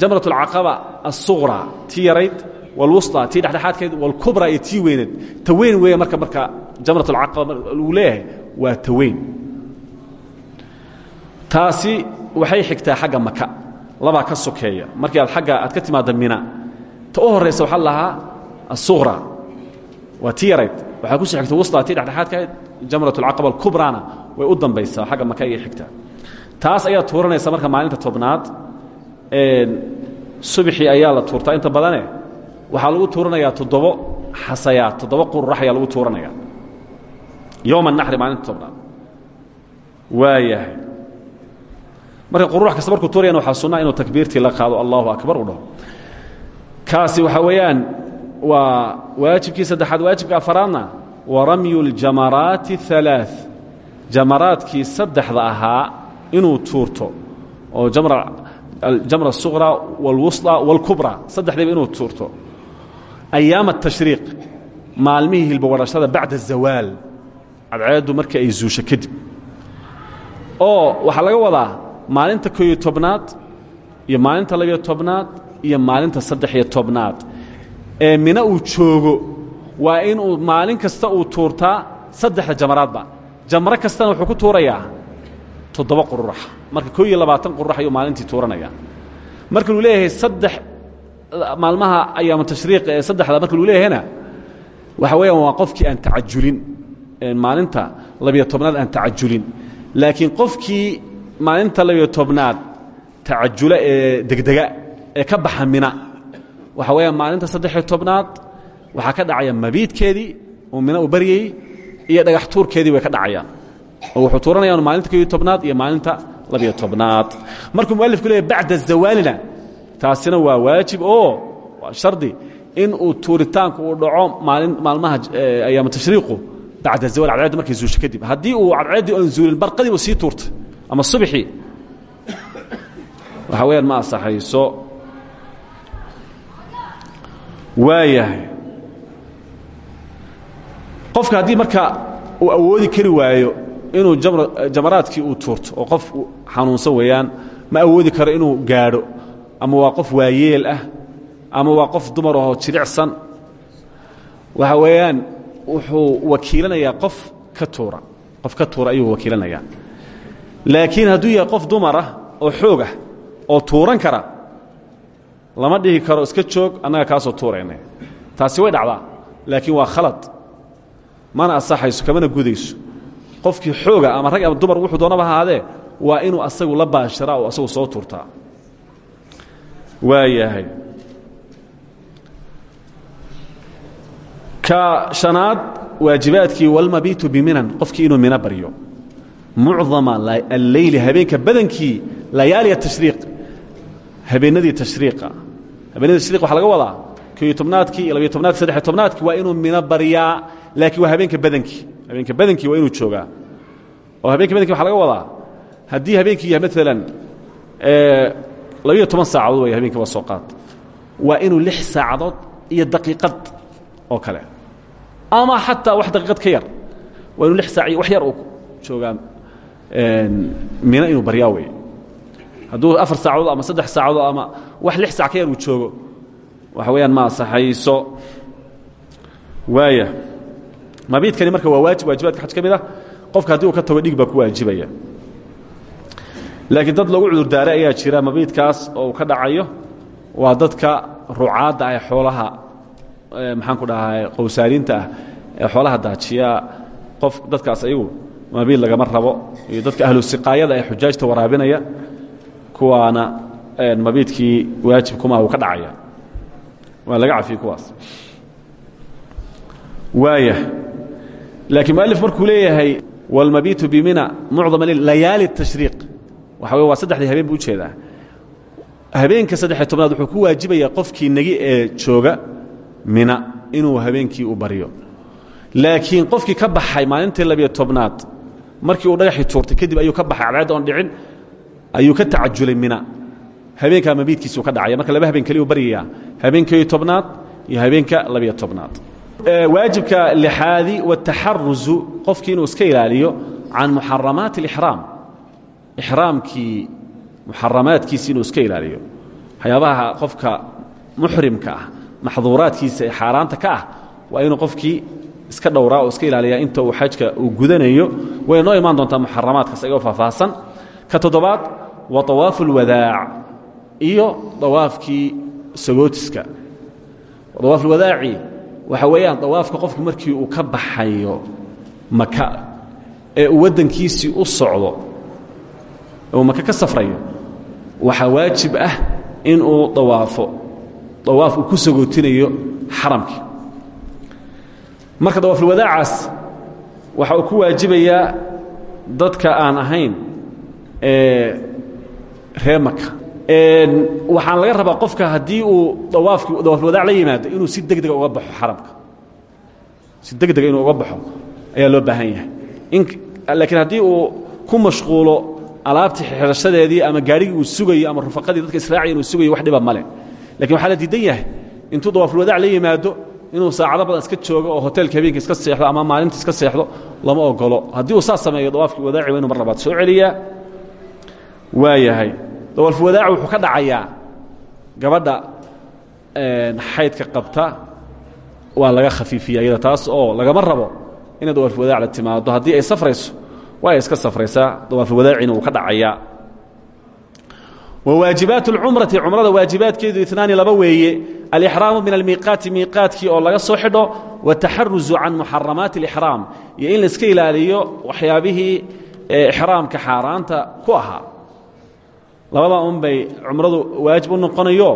jamrat اlcaqaba الsuqra tii yarayd wاlwusطى tii dhexdhexaadkeed wاlkubra iyo tii weyneed ta weyn weeye marka marka jamrat alcaqaba uu leeyahay waa taweyn taasi waxay xigtaa xagga maka labaa ka sokeeya markii aad agga aad ka timaadda mina ta u horraysa waxaa lahaa asuqra waa ti yarayd waxaa ku sii xigta wustaa tii dhexdhexaadkahayd jamrat alcaqaba alkubrana way u dambaysaa xagga maka ayay xigtaa taas ayaa tuuranaysa marka maalinta tobnaad subxii ayaa la tuurtaa inta badane waxaa lagu tuuranayaa toddobo xasayaad toddoba qururax ayaa lagu tuuranayaa yowma naxri maalinta tobnaad waayahay marka qururax kasta markuu tuurayan waxaa sunnaa inuu takbiirtii la qaado allahu akbar u dhaho kaasi waxaa weeyaan waa waajibkii saddexaad waajibka afaraadna waramyu اljamaraati الثalaaث jamaraadkii saddexda ahaa inuu tuurto oo jamra الsuqra wاlwusطى wاlkubra saddexdiiba inuu tuurto ayaam الtashriiq maalmihii hilbawarashada bacda الzawaal cadceeddu marka ay zuusho kadib oo waxaa laga wadaa maalinta koyo tobnaad iyo maalinta labiyo tobnaad iyo maalinta saddex-iyo tobnaad. Ee mina uu joogo waa inuu maalin kasta uu tuurtaa saddexda jamaraadba jamro kastana wuxuu ku tuurayaa toddoba qururax. Marka koo iyo ayuu maalintii tuuranayaa marka luu leeyahay saddex maalmaha ayaamu tashriiq ee saddexda marka luu leeyahayna waxa weeyaan waa aan tacajulin maalinta labiyo tobnaad aan tacajulin. Laakiin qofkii maalinta labiyo tobnaad tacajula ee degdega ee ka baxa mina waxa weeyaan maalinta saddexiyo tobnaad waxaa ka dhacaya mabiidkeedii uu mina uu baryayey iyo dhagax tuurkeedii way ka dhacayaan. Oo wuxuu tuuranayaan maalinta koyo tobnaad iyo maalinta labiyo tobnaad markuu mualifku leeyahy bacda zawaalina taasina waa waajib oo waa shardi in uu tuuritaanku uu dhaco maalin maalmaha ayaama tashriiqu bacda zawal cadceeddu markay zuusho kadib haddii uu cadceeddii oon zuulin barqadii uu sii tuurtay ama subxii waxa weeyaan ma asaxayso waayahay qofka haddii marka uu awoodi kari waayo inuu jamaraadkii uu tuurto oo qof xanuunsan weeyaan ma awoodi karo inuu gaadho ama waa qof waayeel ah ama waa qof dumar ahoo jiricsan waxa weeyaan wuxuu wakiilanayaa qof ka tuura. Qof ka tuura ayuu wakiilanayaa. Laakiin hadduu yahay qof dumar ah oo xoog ah oo tuuran kara lama dhihi karo iska joog annaga kaasoo tuurayna taasi way dhacdaa. Laakiin waa khalad. Mana asaxayso kamana gudayso. Qofkii xooga ama rag ama dumar wuxuu doonaba ahaadee waa inuu asagu la baashiraa oo asagu soo tuurtaa. Waayahay ka shanaad waajibaadkii walmabiitu biminan qofkii inuu mina baryo. Mucdama alleyli habeenka badankii layaali atashriiq habeenadii tashriiqa. Habeenadii tashriiq waxaa laga wadaa koiyo tobnaadkii iyo labiyo tobnaadki saddexiyo waa inuu mino baryaa laakiin waa habeenka badankii. Habeenka badankii waa inuu joogaa. Oo habeenka badankii waxa laga wadaa haddii habeenkii yahay maalan labiyo toban saacadood way habeenkii soo qaad. Waa inuu lix saacadood iyo daqiiqad oo kale ama xataa wax daqiiqad ka yar. Waa inuu lix saac iyo wax yar uu joogaa mino inuu baryaa wey hadduu afar saacadood ama saddex saacadood ama wax lix sac ka yar uu joogo waxa weeyaan ma asaxayso waaya mabiidkani marka waa waajib waajibaadka xaj ka mid ah. Qofka haddii uu ka tago dhig baa ku waajibaya. Laakiin dad lagu cudurdaaray ayaa jira mabiidkaas oo uu ka dhacayo. Waa dadka rucaadda ah xoolaha maxaan ku dhahaa qowsaaniinta ah xoolaha daajiya qof dadkaas ayagu maabiil lagama rabo. Iyo dadka ahlusiqaayada ee xujaajta waraabinaya kuwaana mabiidkii waajibkuma uu ka dhacaya. Waa laga cafiye kuwaas. Waaya laakiin mualif markuu leeyahay walmabiitu bimina mucdama layaali tashriiq. Waxa wey waa saddexdii habeen buu u jeedaa habeenka saddexiy tobnaad wuxuu ku waajibayaa qofkii negi ee jooga mina inuu habeenkii u baryo. Laakiin qofkii ka baxay maalintii labiyo tobnaad markii uu dhagaxii tuurtay kadib ayuu ka baxay cadceed oon dhicin ayuu ka tacajulay mina. Habeenkaa mabiidkiisuu ka dhacaya. Marka laba habeen keliyu baryayaa habeenkii tobnaad iyo habeenka labiyo tobnaad. Waajibka lixaadi wataxaruzu qofkii inuu iska ilaaliyo can muxaramaati اlixraam ixraamkii muxaramaadkiisi inuu iska ilaaliyo. Waxyaabaha qofka muxrimka ah maxduuraadkiisa ee xaaraanta ka ah waa inuu qofkii iska dhowraa oo iska ilaaliyaa inta uu xajka uu gudanayo. Way noo imaan doontaa muxaramaadkaas ayagoo faahfaahsan. Ka toddobaad wa طawaafu اlwadaac iyo dawaafkii sagootiska. Dawaaf ulwadaaci waxa weeyaan dawaafka qofku markii uu ka baxayo maka ee uu waddankiisii u socdo uu maka ka safrayo waxaa waajib ah inuu dawaafo dawaaf uu ku sagootinayo xaramkii. Marka dawaafulwadaacaas waxa uu ku waajibayaa dadka aan ahayn ree maka waxaan laga rabaa qofka haddii uu dawaafkii dawaafulwadaac la yimaado inuu si degdega uga baxo xaramka. Si degdega inuu uga baxo ayaa loo baahan yahay. Laakiin haddii uu ku mashquulo alaabtii xirashadeedii ama gaarhigii uu sugayo ama rufaqadii dadka israaciya inuu sugayo wax dhiba male laakiin waxaa la diidan yahay intuu dawaafulwadaac la yimaado inuu saacado badan iska joogo oo hoteelka habeenka iska seexdo ama maalinta iska seexdo lama ogolo haddii uu saas sameeyo dawaafkii wadaaci waa inu mar labaad soo celiyaa. Waa yahay. Dawaafulwadaac wuxuu ka dhacayaa gabadha xaydka qabta. Waa laga khafiifiya iyada taas oo lagama rabo inay dawaafulwadaac la timaado. Haddii ay safrayso waa ay iska safraysaa. Dawaafulwadaacina wuu ka dhacayaa wwaajibaat اlcumrati cumrada waajibaadkeedu inaani laba weeye alixraamu min almiiqaati miiqaadkii oo laga soo xidho wataxaruzu can muxaramaati اlixraam iyo in laiska ilaaliyo waxyaabihii ixraamka xaaraanta ku ahaa labadaa un bay cumradu waajib u noqonayo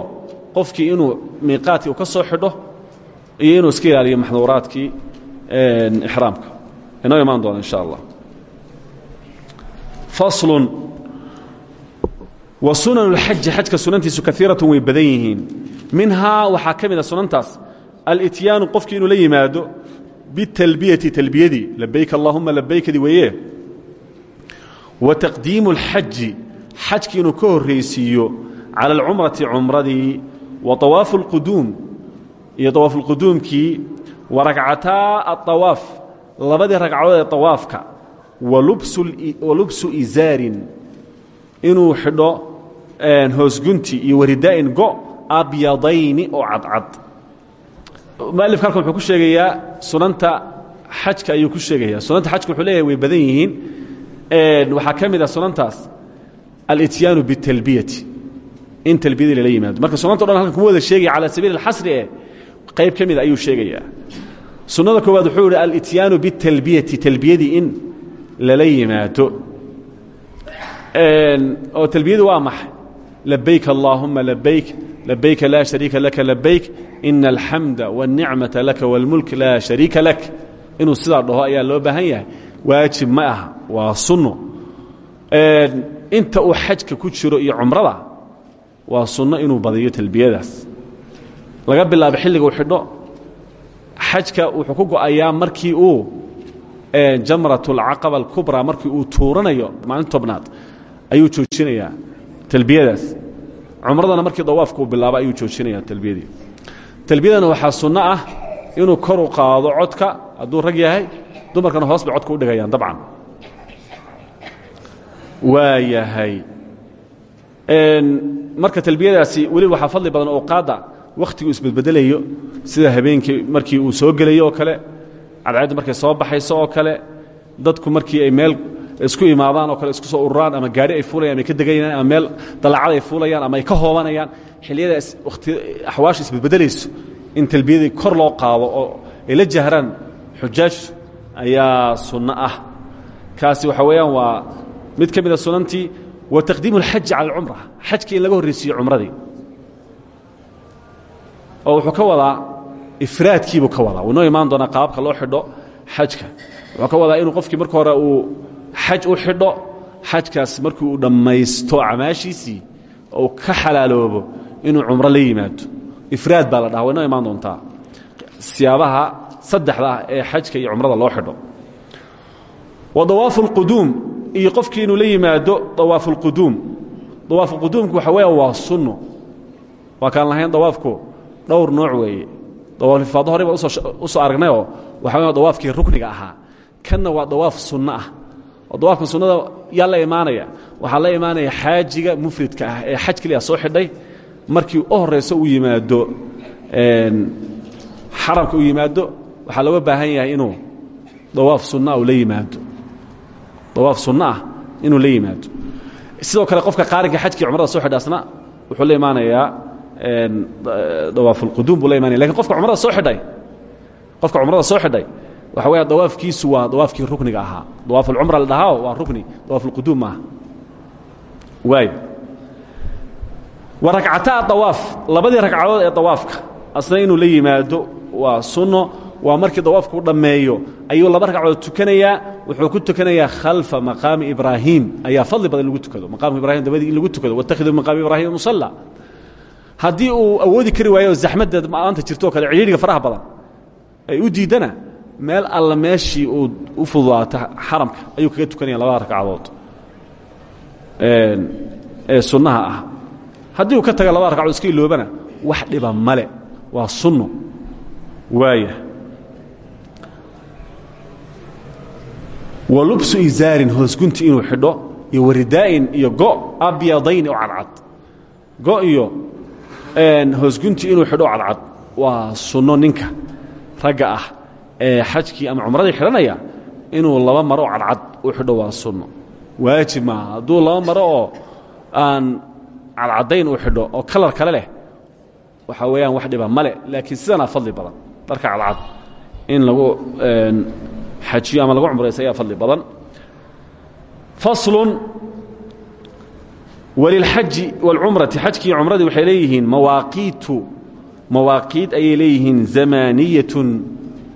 qofkii inuu miiqaadkii uu ka soo xidho iyo inuu iska ilaaliyo maxduuraadkii ixraamka inoo imaan doona insha allah wa sunan اlxaji xajka sunantiisu kaiiratun way badan yihiin minhaa waxaa ka mid a sunantaas alityaanu qofkii inuu la yimaado bitalbiyati talbiyadii labayk allahuma labaykadii weeye wa taqdiimu اlxaji xajkii inuu ka horraysiiyo cala alcumrati cumradii wa طawaafu اlquduum iyo طawaafu اlquduumkii wa ragcataa aلطawaaf labadii ragcadood ee طawaafka wa lubsu izaarin inuu xidho hoosgunti iyo waridaa'in go abyadayni oo cadcad. Mualifka halkan wuxuu ku sheegayaa sunanta xajka ayuu ku sheegaya sunanta xajka wuxuu leeyahay way badan yihiin. Waxaa ka mid ah sunantaas alityaanu bitalbiyati in talbiyadii lala yimaado. Marka sunanta o halkan kuma wada sheegaya cala sabiili اlxasri eh qayb ka mida ayuu sheegayaa. Sunnada koowaad wuxuu yihi alityaanu bitalbiyati talbiyadii in lala yimaado oo talbiyadu waa maxay labayk allaahuma labayk labayka laa shariika laka labayk ina alxamda wاlnicmata laka wاlmulk laa shariika lak inuu sidaa dhaho ayaa loo baahan yahay waajib ma aha waa sunno inta uu xajka ku jiro iyo cumrada waa sunno inuu badiyo talbiyadaas laga bilaabo xilliga uu xidho xajka wuxuu ku go'ayaa markii uu jamrat اlcaqaba alkubraa markii uu tuuranayo maalin tobnaad ayuu joojinayaa talbiyadaas. Cumradana markii dawaafka uu bilaabo ayuu joojinayaa talbiyadii. Talbiyadana waxaa sunno ah inuu kor u qaado codka hadduu rag yahay dumarkana hoos codka u dhigayaan dabcan. Waa yahay marka talbiyadaasi weliba waxaa fadli badan ooqaadda wakhtigu isbedbedelayo sida habeenkii markii uu soo gelayo oo kale cadceeddu markay soo baxayso oo kale dadku markii ay meel isku imaadaan oo kale isku soo ururaan ama gaari ay fuulayaan ay ka degayaan ama meel dallacad ay fuulayaan ama ay ka hoobanayaan xilliyadaas wati axwaasha isbedbedelayso in talbiyadii kor loo qaado oo ay la jahraan xujaajtu ayaa sunno ah. Kaasi waxa weeyaan waa mid ka mida sunantii wa taqdiimu اlxaji cala alcumra xajkii in laga horraysiiyo cumradii. Oo wuxuu ka wadaa ifraadkiibuu ka wadaa. Wuu noo imaan doonaa qaababka loo xidho xajka. Wuxuu ka wadaa inuu qofkii marka hore uu xaj u xidho xajkaas markii uu dhammaysto camaashiisii ou ka xalaaloobo inuu cumro la yimaado. Ifraad baa la dhaha imaan doontaa. Siyaabaha saddexda ah ee xajka iyo cumrada loo xidho. Wa dawaafu اlquduum qofkii inuu la yimaado dawaafu اlquduum dawaafu quduumku waxa weeya waa sunno. Waa kaan lahayn dawaafku dhowr nooc weeye. Dawaafulfaado horey baan u soo aragnayoo waxa weya dawaafkii rukniga ahaa. Kanna waa dawaaf sunno ah oo dawaafka sunnada yaa la imaanaya. Waxaa la imaanaya xaajiga mufridka ah ee xaj keliya soo xidhay. Markii u horayso uu yimaado xaramka uu yimaado waxaa looga baahan yahay inuu dawaaf sunnaah uu la yimaado. Dawaaf sunno ah inuu la yimaado. Sidoo kale qofka qaarinka xajkii cumrada soo xidha asna wuxuu la imaanayaa dawaafulquduum buu la imanaya laakiin qofka cumrada soo xidhay qofka cumrada soo xidhay waxa weya dawaafkiisu waa dawaafkii rukniga ahaa. Dawaafulcumra la dhahaao waa rukni. Dawaafulquduum maaha. Waay wa ragcataa dawaaf labadii ragcadood ee dawaafka asna inuu la yimaado waa sunno waa markii dawaafku u dhammeeyo ayuu laba ragcadood tukanayaa wuxuu ku tukanayaa khalfa maqaami ibraahim. Ayaa fadli badan in lagu tukado. Maqaamka ibrahim dabadii in lagu tukado. Wattakhiduu maqaami ibrahima musalla. Haddii uu awoodi kari waayo zaxmadda maanta jirto o kale cidhiidhiga faraha badan. Ay u diiddana meel alla meeshii uu u fududaato xaramka ayuu kaga tukanaya labada ragcadood ee sunnaha ah. Haddii uu ka taga labada ragcadood iska iloobana wax dhiba male. Waa sunno. Waaya wa lubsu izaarin hoosgunti inuu xidho iyo waridaa'in iyo go abyadayn oo cadcad. Go iyo hoosgunti inuu xidho cadcad. Waa sunno ninka ragga ah xajkii ama cumradii xidhanaya inuu laba maro oo cadcad u xidho waa sunno. Waajib maaha hadduu laba maro oo aan cadcadayn uu xidho oo kalar kale leh waxaa weeyaan wax dhiba male laakiin sidanaa fadli badan dharka cadcad. In lagu xajiyo ama lagu cumraysa ayaa fadli badan. Faslun walilxaji wاlcumrati xajkii cumradii waxay leeyihiin mawaaqiitu. Mawaaqiid ayay leeyihiin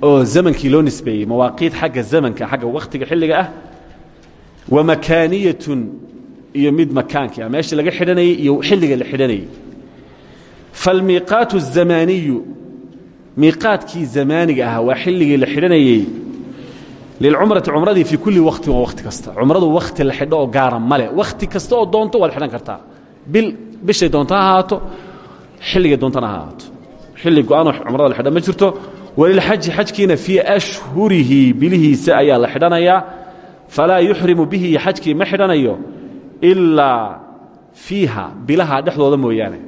oo zamankii loo nisbeeyey mawaaqiid xagga zamanka xagga wakhtiga xilliga ah wa makaaniyatun iyo mid makaankii ah. Meeshii laga xidhanayey iyo xilliga la xidhanayey. Falmiiqaatu الzamaaniyu miiqaadkii zamaaniga ahaa waa xilligii la xidhanayey lilcumrati cumradii fii kulli waktin waa wakhti kasta. Cumradu wakhti la xidho oo gaara male wakhti kasta oo doonto waad xidhan kartaa. Bil bishay doonta ha ahaato xilligay doontana ha ahaato. Xilli go'aanoo cumrada la xidhan ma jirto walilxaji xajkiina fii ashhurihi bilihiisa ayaa la xidhanayaa falaa yuxrimu bihi xajkii ma xidhanayo ilaa fiiha bilaha dhexdooda mooyaane.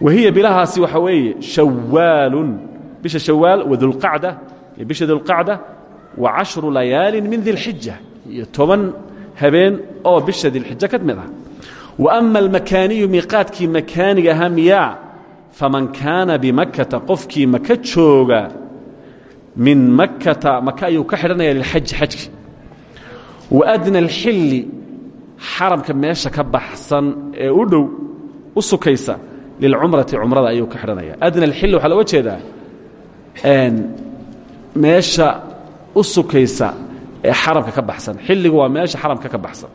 Wahiya bilahaasi waxa weeye shawaalun bisha shawaal wadulqacda iyo bisha dulqacda wa cashru layaalin min dilxija iyo toban habeen oo bisha dilxija ka mid ah. Wa ama almakaaniyu miiqaadkii makaaniga ahaa miyaa faman kaana bimakkata qofkii maka jooga min makkata maka ayuu ka xidhanaya lilxaji xajki wa adna alxilli xaramka meesha ka baxsan ee u dhow u sukaysa lilcumrati cumrada ayuu ka xidhanaya. Adna alxilli waxaa looga jeedaa meesha u sukaysa ee xaramka ka baxsan. Xilligu waa meesha xaramka ka baxsan.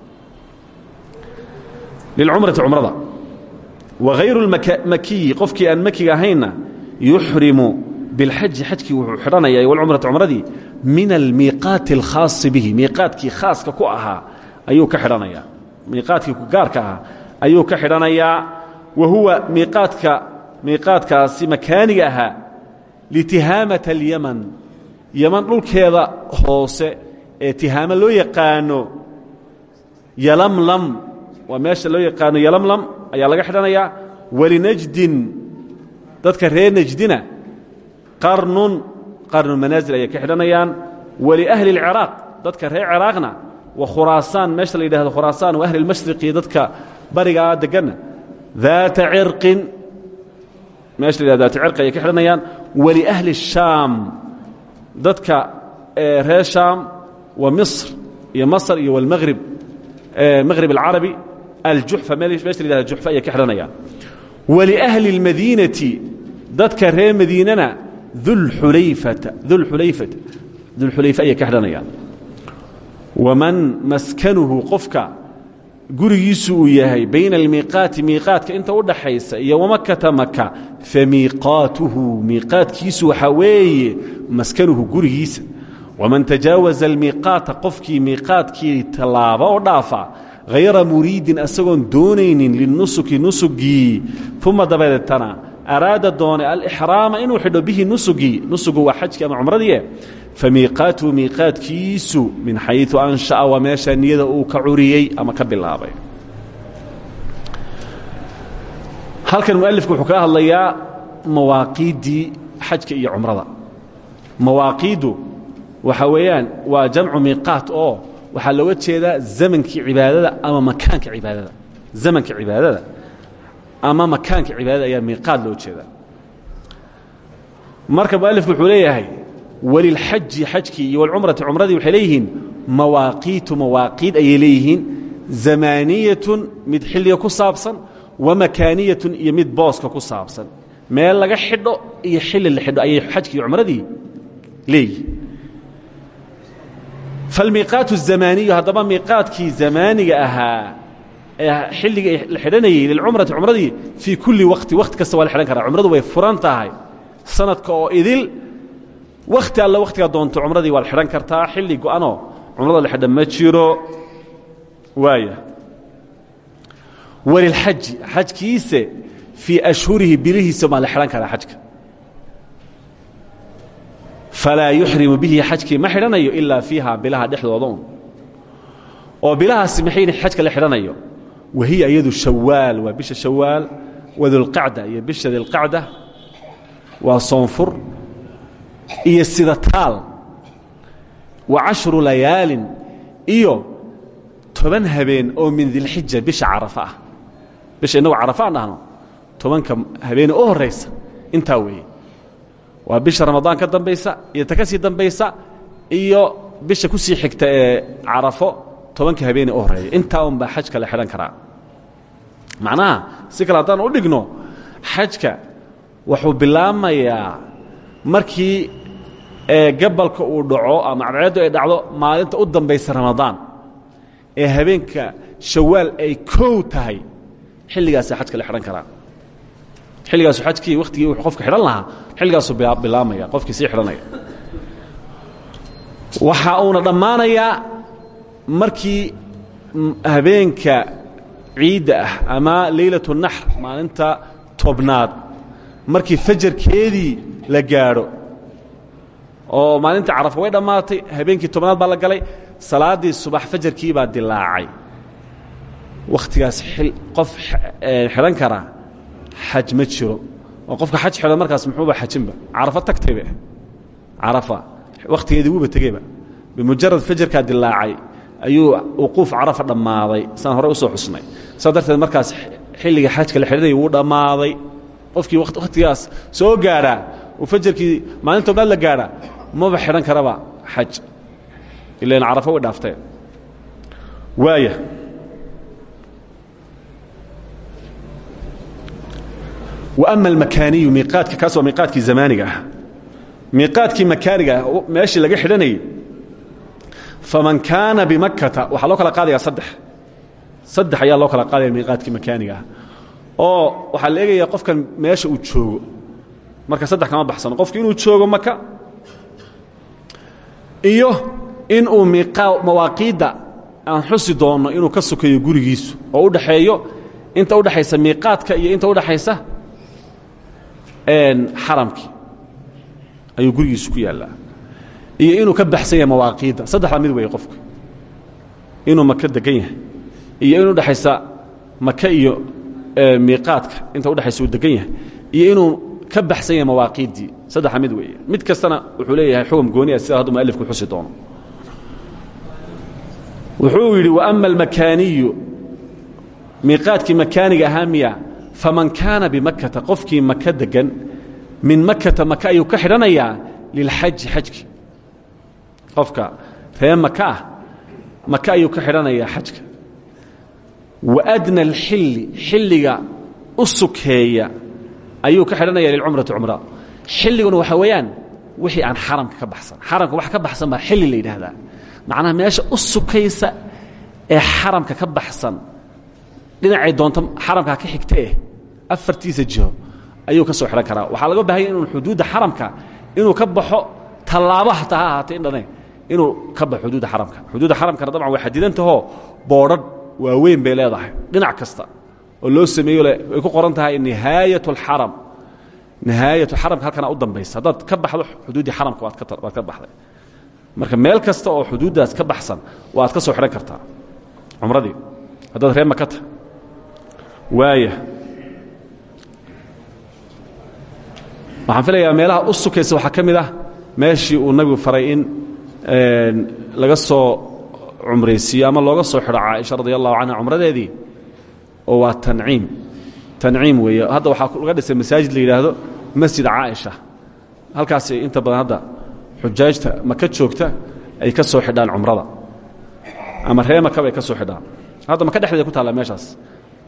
Lilcumrati cumrada wahayru lmakiyi qofkii aan makiga ahaynna yuxrimu bilxaji xajkii wuxuu xidhanaya walcumrati cumradii min almiiqaati alkhaasi bihi miiqaadkii khaaska ku ahaa ayuu ka xidhanayaa miiqaadkii gaarka ahaa ayuu ka xidhanayaa wa huwa miiqaadka miiqaadkaasi makaaniga ahaa litihaamata alyaman yaman dhulkeeda hoose ee tihaamo loo yaqaano yalamlam waa meesha loo yaqaano yalamlam ayaa laga xidhanayaa walinajdin dadka reer najdina qarnun qarnu manaasil ayay ka xidhanayaan waliahli اlciraaq dadka reer ciraaqna wa khuraasaan meesha la yidhahdo khuraasaan wa ahli اlmashriqi dadka barigaa deganna daata cirqin meesha la yidhahdo daata cirqi ayay ka xidhanayaan waliahli الshaam dadka reer shaam wa misr iyo masr iyo wاlmaghrib maghrib اlcarabi aljuxfa meesha la yidhahdo juxfa ayay ka xidhanayaan waliahli اlmadiinati dadka reer madiinana dulxulayfata dulxulayfata dulxulayfa ayay ka xidhanayaan waman maskanuhu qofka gurigiisu uu yahay bayna almiiqaati miiqaadka inta u dhaxaysa iyo wamakata maka famiiqaatuhu miiqaadkiisu waxaa weeye maskanuhu gurigiisa waman tajaawaza almiiqaata qofkii miiqaadkii tallaaba oo dhaafa hayra muriidin asagoon doonaynin linusuki nusugii uma dabadeetana araada doone alixraama inuu xidho bihi nusugii nusugu waa xajkii ama cumradii famiiqaatuhu miiqaadkiisu min xayu ansha'a waa meeshaa niyada uu ka curiyey ama ka bilaabay halkan mualifku wuxuu kaga hadlayaa mawaaqiiddii xajka iyo cumrada mawaaqiiddu waxa weeyaan waa jamcu miiqaat oo waxaa looga jeedaa zamankii cibaadada ama makaanka cibaadada. Zamanka cibaadada ama makaanka cibaadada ayaa miiqaad loo jeedaa. Marka mualifku wuxuu leeyahay walilxaji xajkii iyo walcumrati cumradii waxay leeyihiin mawaaqiitu mawaaqiid ayay leeyihiin. Zamaaniyatun mid xilliga ku saabsan wamakaaniyatun iyo mid booska ku saabsan. Meel laga xidho iyo xilli la xidho ayay xajkii iyo cumradii leeyihiin falmiiqaatu الzamaaniyu haddaba miiqaadkii zamaaniga ahaa ee xilliga la xidhanayey lilcumrati cumradii fii kulli waqti wakhti kasta waa la xidhan karaa cumradu way furan tahay sanadka oo idil wakhti alla wakhtigaa doonto cumradii waa la xidhan kartaa xilli go-anoo cumrada la xidhan ma jiro waaya walilxaji xajkiise fii ashhurihi bilihiisa maa la xidhan karaa xajka falaa yuxrimu bihi xajkii ma xidhanayo ilaa fiiha bilaha dhexdooda un oo bilahaasi maxay xajka la xidhanayo wahiya iyadu shawaal waa bisha shawaal wadulqacda iyo bisha dilqacda waa soonfur iyo sidataal wa cashru layaalin iyo toban habeen oo min dilxija bisha carafa ah bisha innagu carafa aan dhahno tobanka habeene u horraysa intaa weeye waa bisha ramadaan ka dambaysa iyo ta ka sii dambaysa iyo bisha ku sii xigta ee carafo tobanka habeene u horreeya. Intaa un baa xajka la xidhan karaa. Macnaha si kale haddaan u dhigno xajka wuxuu bilaabmayaa markii gabalka uu dhaco ama cadceeddu ay dhacdo maalinta u dambaysa ramadaan ee habeenka shawaal ay kow tahay xilligaasa xajka la xidhan karaa xilligaasu xajkii wakhtigii wuxuu qofka xidhan lahaa xilligaasuu bilaabmaya qofkii sii xidhanaya waxa uuna dhammaanayaa markii habeenka ciidda ah ama leylat naxr maalinta tobnaad markii fajarkeedii la gaadho oo maalintii carafa way dhammaatay habeenkii tobnaad baa la galay salaaddii subax fajarkii baa dilaacay wakhtigaas qof xidhan karaa xaj ma jiro. Oo qofka xaj xidhan markaas muxuuba xajinba carafo tagtayba carafa wakhtigeedii wuuba tegeyba bimujarad fajarkaa dilaacay ayuu wuquuf carafa dhammaaday. Saan horey u soo xusnay. Saa darteed markaas xilligii xajka la xidhanayay wuu dhammaaday. Qofkii wakhtigaas soo gaadhaa uu fajarkii maalin tobnaad la gaadhaa maba xidhan karaba xaj ilan carafo way dhaafteen ama almakaaniyu miiaadka kaas waa miiqaadkii zamaaniga ah miiqaadkii makaaniga ah laga xidhanayay faman kaana bimakkata waxaa loo kala qaadaya saddex saddex ayaa loo kala qaadaya miiqaadkii makaaniga oo waxaa la qofkan meesha uu joogo marka saddex kama baxsano qofku inuu joogo maka iyo inuu mawaaqiidda aan xusi doonno inuu ka sokeeyo gurigiisu oo u dhaxeeyo inta udhaxaysa miiqaadka iyo inta udhaxaysa xaramkii ayuu gurigiisu ku yaallaa. Iyo inuu ka baxsan yahay mawaaqiidda. Saddexdaa mid weeye qofka inuu maka degan yahay. Iyo in udhaxaysa maka iyo miiqaadka. Inta udhexaysa uu degan yahay. Iyo inuu ka baxsan yahay mawaaqiiddii saddexdaa mid weeye. Mid kastana wuxuu leeyahay xukam gooni ah sida haddu mualifku xusi doono. Wuxuu yidhi waama almakaaniyu. Miiqaadkii makaaniga ahaa miya faman kaana bimakkata qofkii maka degan min makkata maka ayuu ka xidhanayaa lilxaji xajki qofka ree maka ah maka ayuu ka xidhanayaa xajka waadna alxilli xilliga u sukeeya ayuu ka xidhanaya lilcumrati cumra xilliguna waxaa weeyaan wixii aan xaramka ka baxsan xaramka wax ka baxsan baa xilli la yidhaahdaa macnaha meesha u sukaysa ee xaramka ka baxsan dhinacay doonto xaramkaa ka afartiisa jiho ayuu ka soo xidhan karaa. Waxaa laga bahanya inuu xuduudda xaramka inuu ka baxo tallaabo hataa ha ahaatee inuu ka baxo xuduudda xaramka. Xuduudda xaramkana dabcan way xadidantahoo boodhadh waaweyn bay leedahay. Dhinac kasta oo loo sameeyo ay ku qoran tahay nihaayat اlxaram nihaayat xaramka halkana u dambaysa. Haddaad ka baxdo xuduuddii xaramka waad ka baxday. Marka meel kasta oo xuduuddaas ka baxsan waad ka soo xidhan kartaa. Cumradii haddaad ree maka tahay waaya waxaan filayaa meelaha u sukaysa waxaa ka mid ah meeshii uu nabigu faray in laga soo cumraysiiyo ama looga soo xidho caaisha radi allahu canha cumradeedii oo waa tanciim tanciim weeye. Hadda waxaa laga dhisay masaajid la yidhaahdo masjid caaisha. Halkaasi inta badan hadda xujaajta maka joogta ay ka soo xidhaan cumrada. Ama ree maka bay ka soo xidhaan. Hadda maka dhexdeeda ku taalla meeshaas.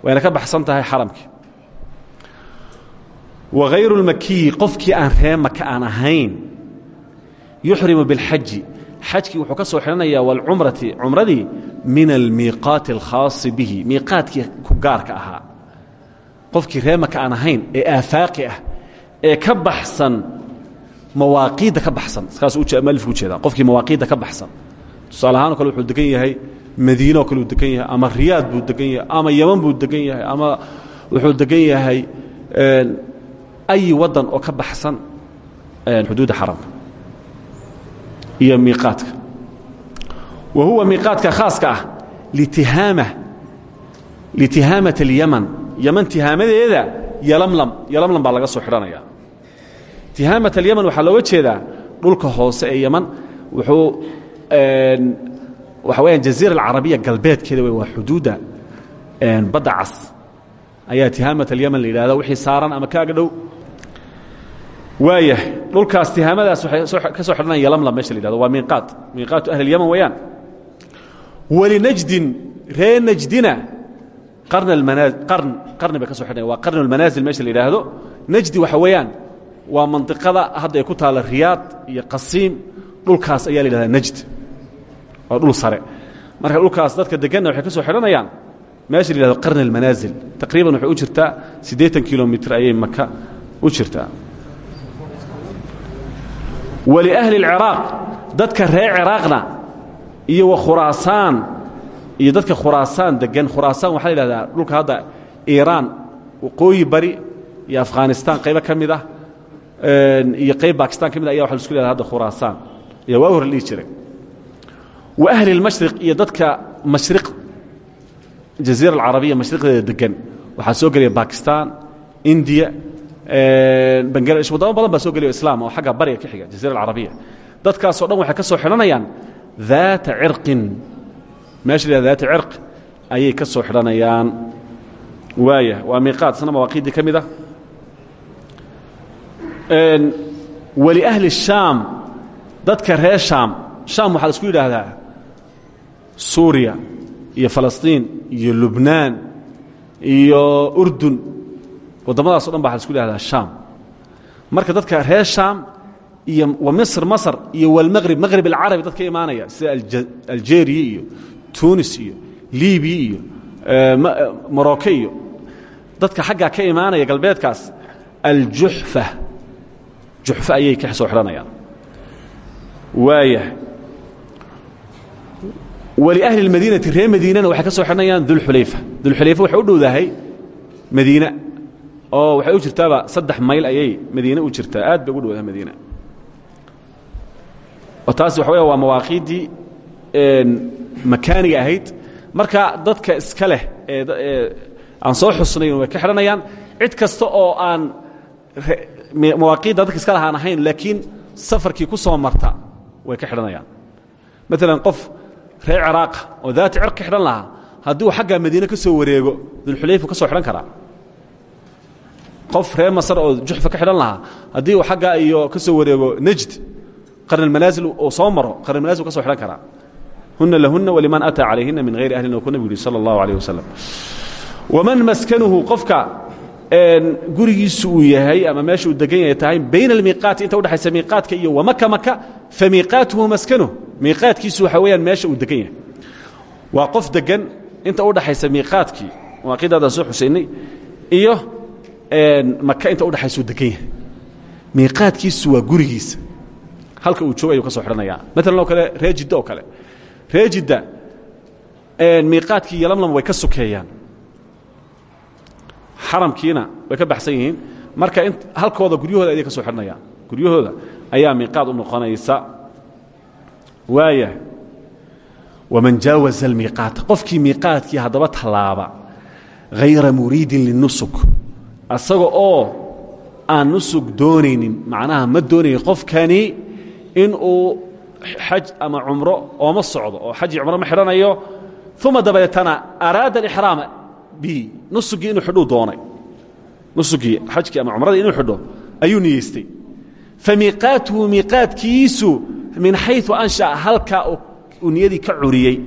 Wayna ka baxsan tahay xaramkii wagayru lmakiyi qofkii aan ree maka aan ahayn yuxrimu biاlxaji xajkii wuxuu ka soo xidhanayaa walcumrati cumradii min almiiqaati alkhaasi bihi miiqaadkii ku gaarka ahaa. Qofkii ree maka aan ee aafaaqi ah ee ka baxsan mawaaqiidda ka baxsan. Saasmalifku ujeeda qofkii mawaaqiidda ka baxsan. Tusaale kale wuxuu degan yahay madiino kale uu degan yahay ama riyaad buu degan yahay ama yeman buu degan yahay ama wuxuu degan yahay ay waddan oo ka baxsan xuduudda xaramka iyo miiqaadka wa huwa miiqaadka khaaska ah litihaama litihaamat اlyaman yaman tihaamadeeda yalamlam yalamlam baa laga soo xidhanaya tihaamat alyaman waxaa looga jeedaa dhulka hoose ee yaman wuxuu waxa weyaan jaziira alcarabiya galbeedkeeda waa xuduudda badda cas ayaa tihaamat alyaman la wixii saaran ama kaaga dhow waaya dhulkaas tihaamadaas waxay ka soo xidhanaya yalamlam meesha la yhahdo waa miiqaat miiqaatu ahli اlyaman weeyaan. Walinajdin ree najdina qarn almanaa qarn qarni bay ka so xidhanaya waa qarn almanaasil meesha la yidhaahdo. Najdi waxa weeyaan waa mandiqada hadda ay ku taalla riyaad iyo qasiim. Dhulkaas ayaa la yidhahdaa najd. Waa dhul sare. Marka dhulkaas dadka deganna waxay ka soo xidhanayaan. Meesha la yihahdo qarn almanaasil taqriiban waxay u jirtaa siddeetan kilomitr ayay maka u jirtaa waliahli اlciraaq dadka reer ciraaqna iyo wa iyo dadka khuraasaan degan khuraasaan waxaa la yidhahdaa dhulka hadda iiraan waqooyi bari iyo afghanistaan qaybo ka mid ah iyo qayb bakistan ka mid aya waxa la isku yhahda hadda khuraasaan ayaa waa hor la dhihi jiray. Wa ahli اlmashriq iyo dadka mashriq jaziira alcarabiya mashriqdeeda degan waxaa soo gelaya bakistan indiya waddamo badan baa soo gelaya o islaam oo xagga bariga ka xiga jaziira alcarabiya. Dadkaasoo dhan waxay ka soo xidhanayaan daata cirqin. Meesha la daata ayay ka soo xidhanayaan. Waaya waa miiqaad isna mawaaqiiddii ka mid ah. Waliahli الshaam dadka reer shaam shaam waxaa isku yidhaahdaa suuriya iyo falastiin iyo lubnaan iyo urdun waddamadaasoo dhan ba waxa la isku yidhahdaa shaam. Marka dadka reer shaam iyo wa misr masr iyo walmaqrib maqrib alcarabi dad ka imaanaya sida aljeeriya iyo tunis iyo libiya iyo morocco iyo dadka xaggaa ka imaanaya galbeedkaas aljuxfa juxfa ayay ka soo xidhanayaan. Waayahay waliahli اlmadiinati reer madiinana waxay ka soo xidhanayaan dulxulayfa dulxulayfa waxay u dhowdahay madiina oo waxay u jirtaaba saddex mayl ayay madiine u jirtaa. Aad bay ugu dhowdahay madiina oo taasi waxa weya waa mawaaqiiddii makaaniga ahayd. Marka dadka iska leh ee aan soo xusnayn way ka xidhanayaan cid kasta oo aan mawaaqiidda dadka iska lahaan ahayn laakiin safarkii ku soo marta way ka xidhanayaan maalan qof reer ciraaqa oo daati cir ka xidhan lahaa haddii uu xaggaa madiine ka soo wareego dulxulayfu ka soo xidhan karaa qof reer masar oo juxfa ka xidhan lahaa. Haddii uu xaggaa iyo ka soo wareego nejd qarnalmanaasil uu soo maro qarnalmanaasil ka so xidhan karaa. Huna lahuna waliman ataa calayhina min hayri ahlina ku nabigu yihi sala allahu alayh wasalam waman maskanuhu qofka gurigiisu uu yahay ama meesha uu degan yahay tahay bayna almiiqaati inta udhexaysa miiqaadka iyo wamaka maka famiiqaatuhu maskanuh miiqaadkiisu waxa weeyaan meesha uu degan yahay. Waa qof degan inta udhaxaysa miiqaadkii waaqidaadaan soo xusaynay iyo maka inta udhexaysa uu degan yahay. Miiqaadkiisu waa gurigiisa. Halka uu joogo ayuu ka soo xidhanayaa maalan kale ree oo kale. Ree jidda miiqaadkii iyo way ka sokeeyaan xaramkiina way ka baxsan marka halkooda guryahooda ayay ka soo xidhanayaan guryahooda ayaa miiqaad u noqonaysa. Waaya waman jaawaza almiiqaata qofkii miiqaadkii haddaba tallaaba hayra muriidin linusuk asaga oo aan nusug doonaynin macnaha ma doonaynin qofkani inuu xaj ama cumro ooma socdo oo xaj iyo cumro ma xidhanayo uma dabeetana araada alixraama bihi nusugii inuu xidhuu doonay. Nusugii xajkii ama cumradii inuu xidho ayuu niyeystay famiiqaatuhu miiqaadkiisu min xayu ansha'a halkaa uu niyadii ka curiyey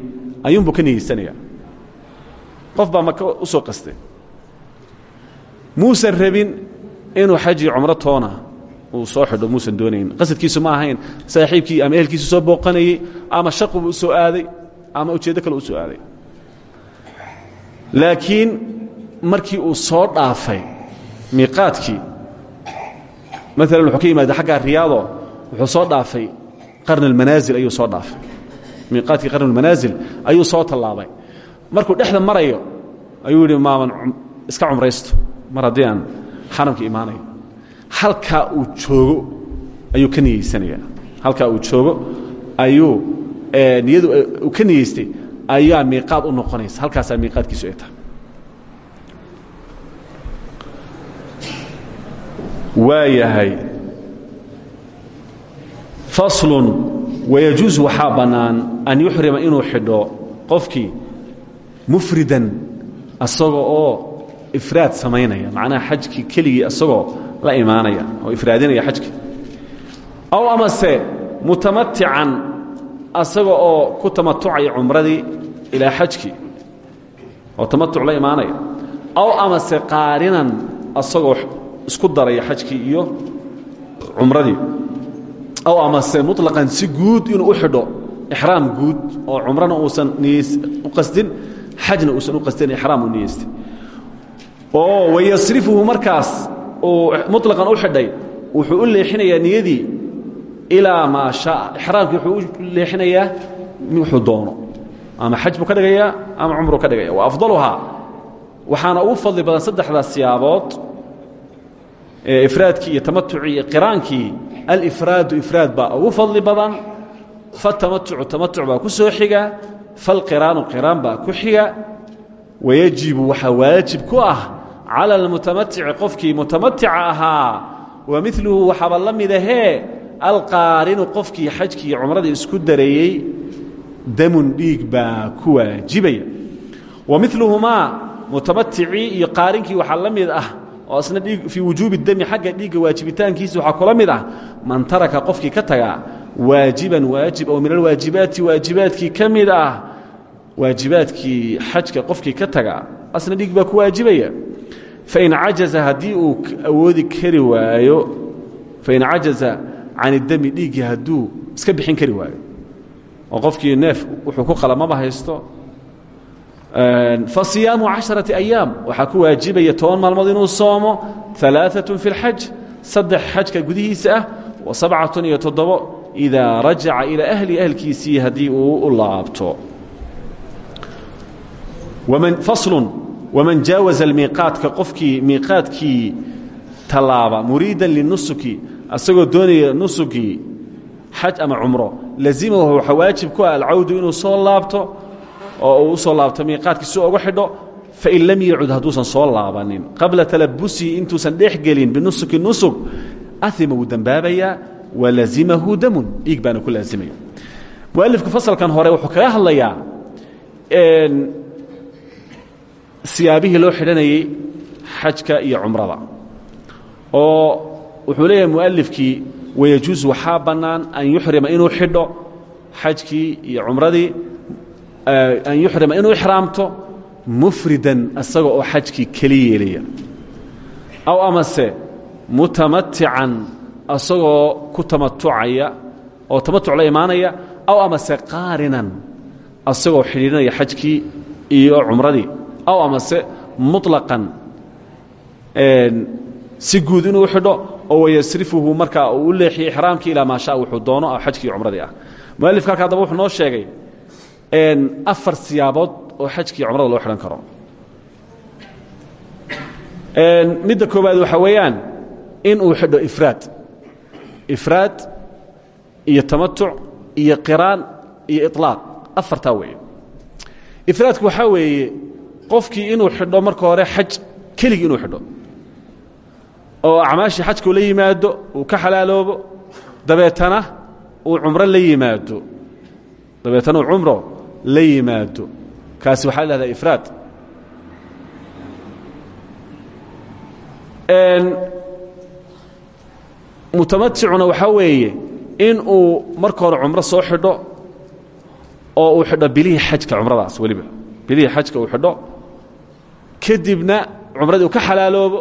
ayuunbuu ka niyeysanaya qof baa maka u soo qastay muusan rabin inuu xaji cumro toona uu soo xidho muusan doonayn. Qasadkiisu ma ahayn saaxiibkii ama ehelkiisu soo booqanayey ama shaqubu u soo aaday ama ujeeddo kale u soo aaday. Laakiin markii uu soo dhaafay miiqaadkii maalan wuxuu ka yimaada xaggaa riyaado wuxuu soo dhaafay qarn almanaasil ayuu soo dhaafay. Miiqaadkii qarn almanaasil ayuu soo tallaabay. Markuu dhexda marayo ayuu yidhi maaman iska cumraysto mar haddii aan xaramka imaanayo halkaa uu joogo ayuu ka niyeysanaya. Halkaa uu joogo ayuu niyadu uu ka niyeystay ayaa miiqaad u noqonaysa halkaasaa miiqaadkiisu ay tahay. Waa yahay faslun wayajuus waxaa bannaan an yuxrima inuu xidho qofkii mufridan asaga ifraad samaynaya. Macnaha xajkii keligii asagoo la imaanaya oo ifraadinaya xajkii aw amase mutamatican asaga oo ku tamatucaya cumradii ilaa xajkii oo tamatuc la imaanaya. Aw amase qaarinan asagoo isku daraya xajkii iyo cumradii. Aw amase muطlaqan si guud inuu u xidho ixraam guud oo cumrana uusan u qasdin xajna uusan u qasdin ixraam niyeystay oo wayasrifuhu markaas uu muطlaqan u xidhay wuxuu u leexinayaa niyadii ilaa maa shaaa ixraamkii wuxuu u leexinayaa wuxuu ama xaj ka dhigayaa ama cumruu ka dhigaya. Wa afdaluhaa waxaana ugu fadli badan saddexdaas siyaabood ifraadkii iyo tamatucii iyo qiraankii alifraadu ifraad baa ugu fadli badan. Fatamatucu tamatuc baa ku soo xiga. Falqiraanu qiraan baa ku xiga. Wayajibu waxaa waajib ku ah cala almutamatici qofkii mutamatica ahaa wa miluhu waxaaba la mid ahee alqaarinu qofkii xajkii iyo cumradii isku dareeyey damun dhiig baa ku waajibaya wa miluhumaa mutamaticii iyo qaarinkii waxaa la mid ah oo asna fii wujuubi dami xagga dhiigga waajibitaankiisa waxaa kula mid ah man taraka qofkii ka taga waajiban waajib oo min fain cajaza haddii uu awoodi kari waayo fain cajaza can idami dhiiggii hadduu iska bixin kari waayo oo qofkii neef wuxuu ku qalamaba haysto fa siyaamu caشharaةi ayaam waxaa ku waajibaya toban maalmood inuu soomo ثalaaثaة fi اlxaj saddex xajka gudihiisa ah wa sabcaة iyo toddobo إidaa rajaca ilaa ahli ahlkiisii haddii uu u laabto faslu waman jaawaza almiiqaadka qofkii miiqaadkii tallaaba muriidan linusuki asagoo doonaya nusukii xaj ama cumro lazimahu waxaa waajib ku ah alcawdu inuu soo laabto oo uu u soo laabto miiqaadkii si uga xidho fain lam yacud hadduusan soo laabanin qabla talabusihi intuusan dhex gelin binusuki nusuk ahima wuu dembaabayaa walazimahu damun dhiig baana ku laazimaya mualifku fasalkan hore siyaabihii loo xidhanayey xajka iyo cumrada. Oo wuxuu leeyahay mualifkii wayajuus waxaa bannaan an yuxrima inuu xidho xajkii iyo cumradii an yuxrima inuu ixraamto mufridan isaga oo xajkii keli yeelaya. Aw amase mutamatican isagoo ku tamatucaya oo tamatuc la imaanaya aw amase qaarinan isagoo xidhiidhinaya xajkii iyo cumradii aw amase muطlaqan si guud inuu xidho oo wayasrifuhu markaa uu u leexiyo ixraamkii ilaa shaa wuxuu doono oo xajkii cumradii ah. Mualifka halka adaba noo sheegay afar siyaabood oo xajkii cumrada loo xidhan karo. Midda koowaad waxaa weeyaan in uu xidho ifraad. Ifraad iyo tamatuc iyo qiraan iyo iطlaaq afartaa weeye. Ifraadku waxaa weeye qofkii inuu xidho marka hore xaj keligii inuu xidho. Oo acmaashii xajka uu la yimaado uu ka xalaaloobo dabeetana uu cumro la yimaado. Dabeetana uu cumro la yimaado. Kaasi waxaa la ihahdaa ifraad. Mutamaticuna waxaa weeye in uu marka hore cumro soo xidho oo uu xidho bilihii xajka cumradaas weliba. Bilihii xajka uu xidho kadibna cumradii uu ka xalaaloobo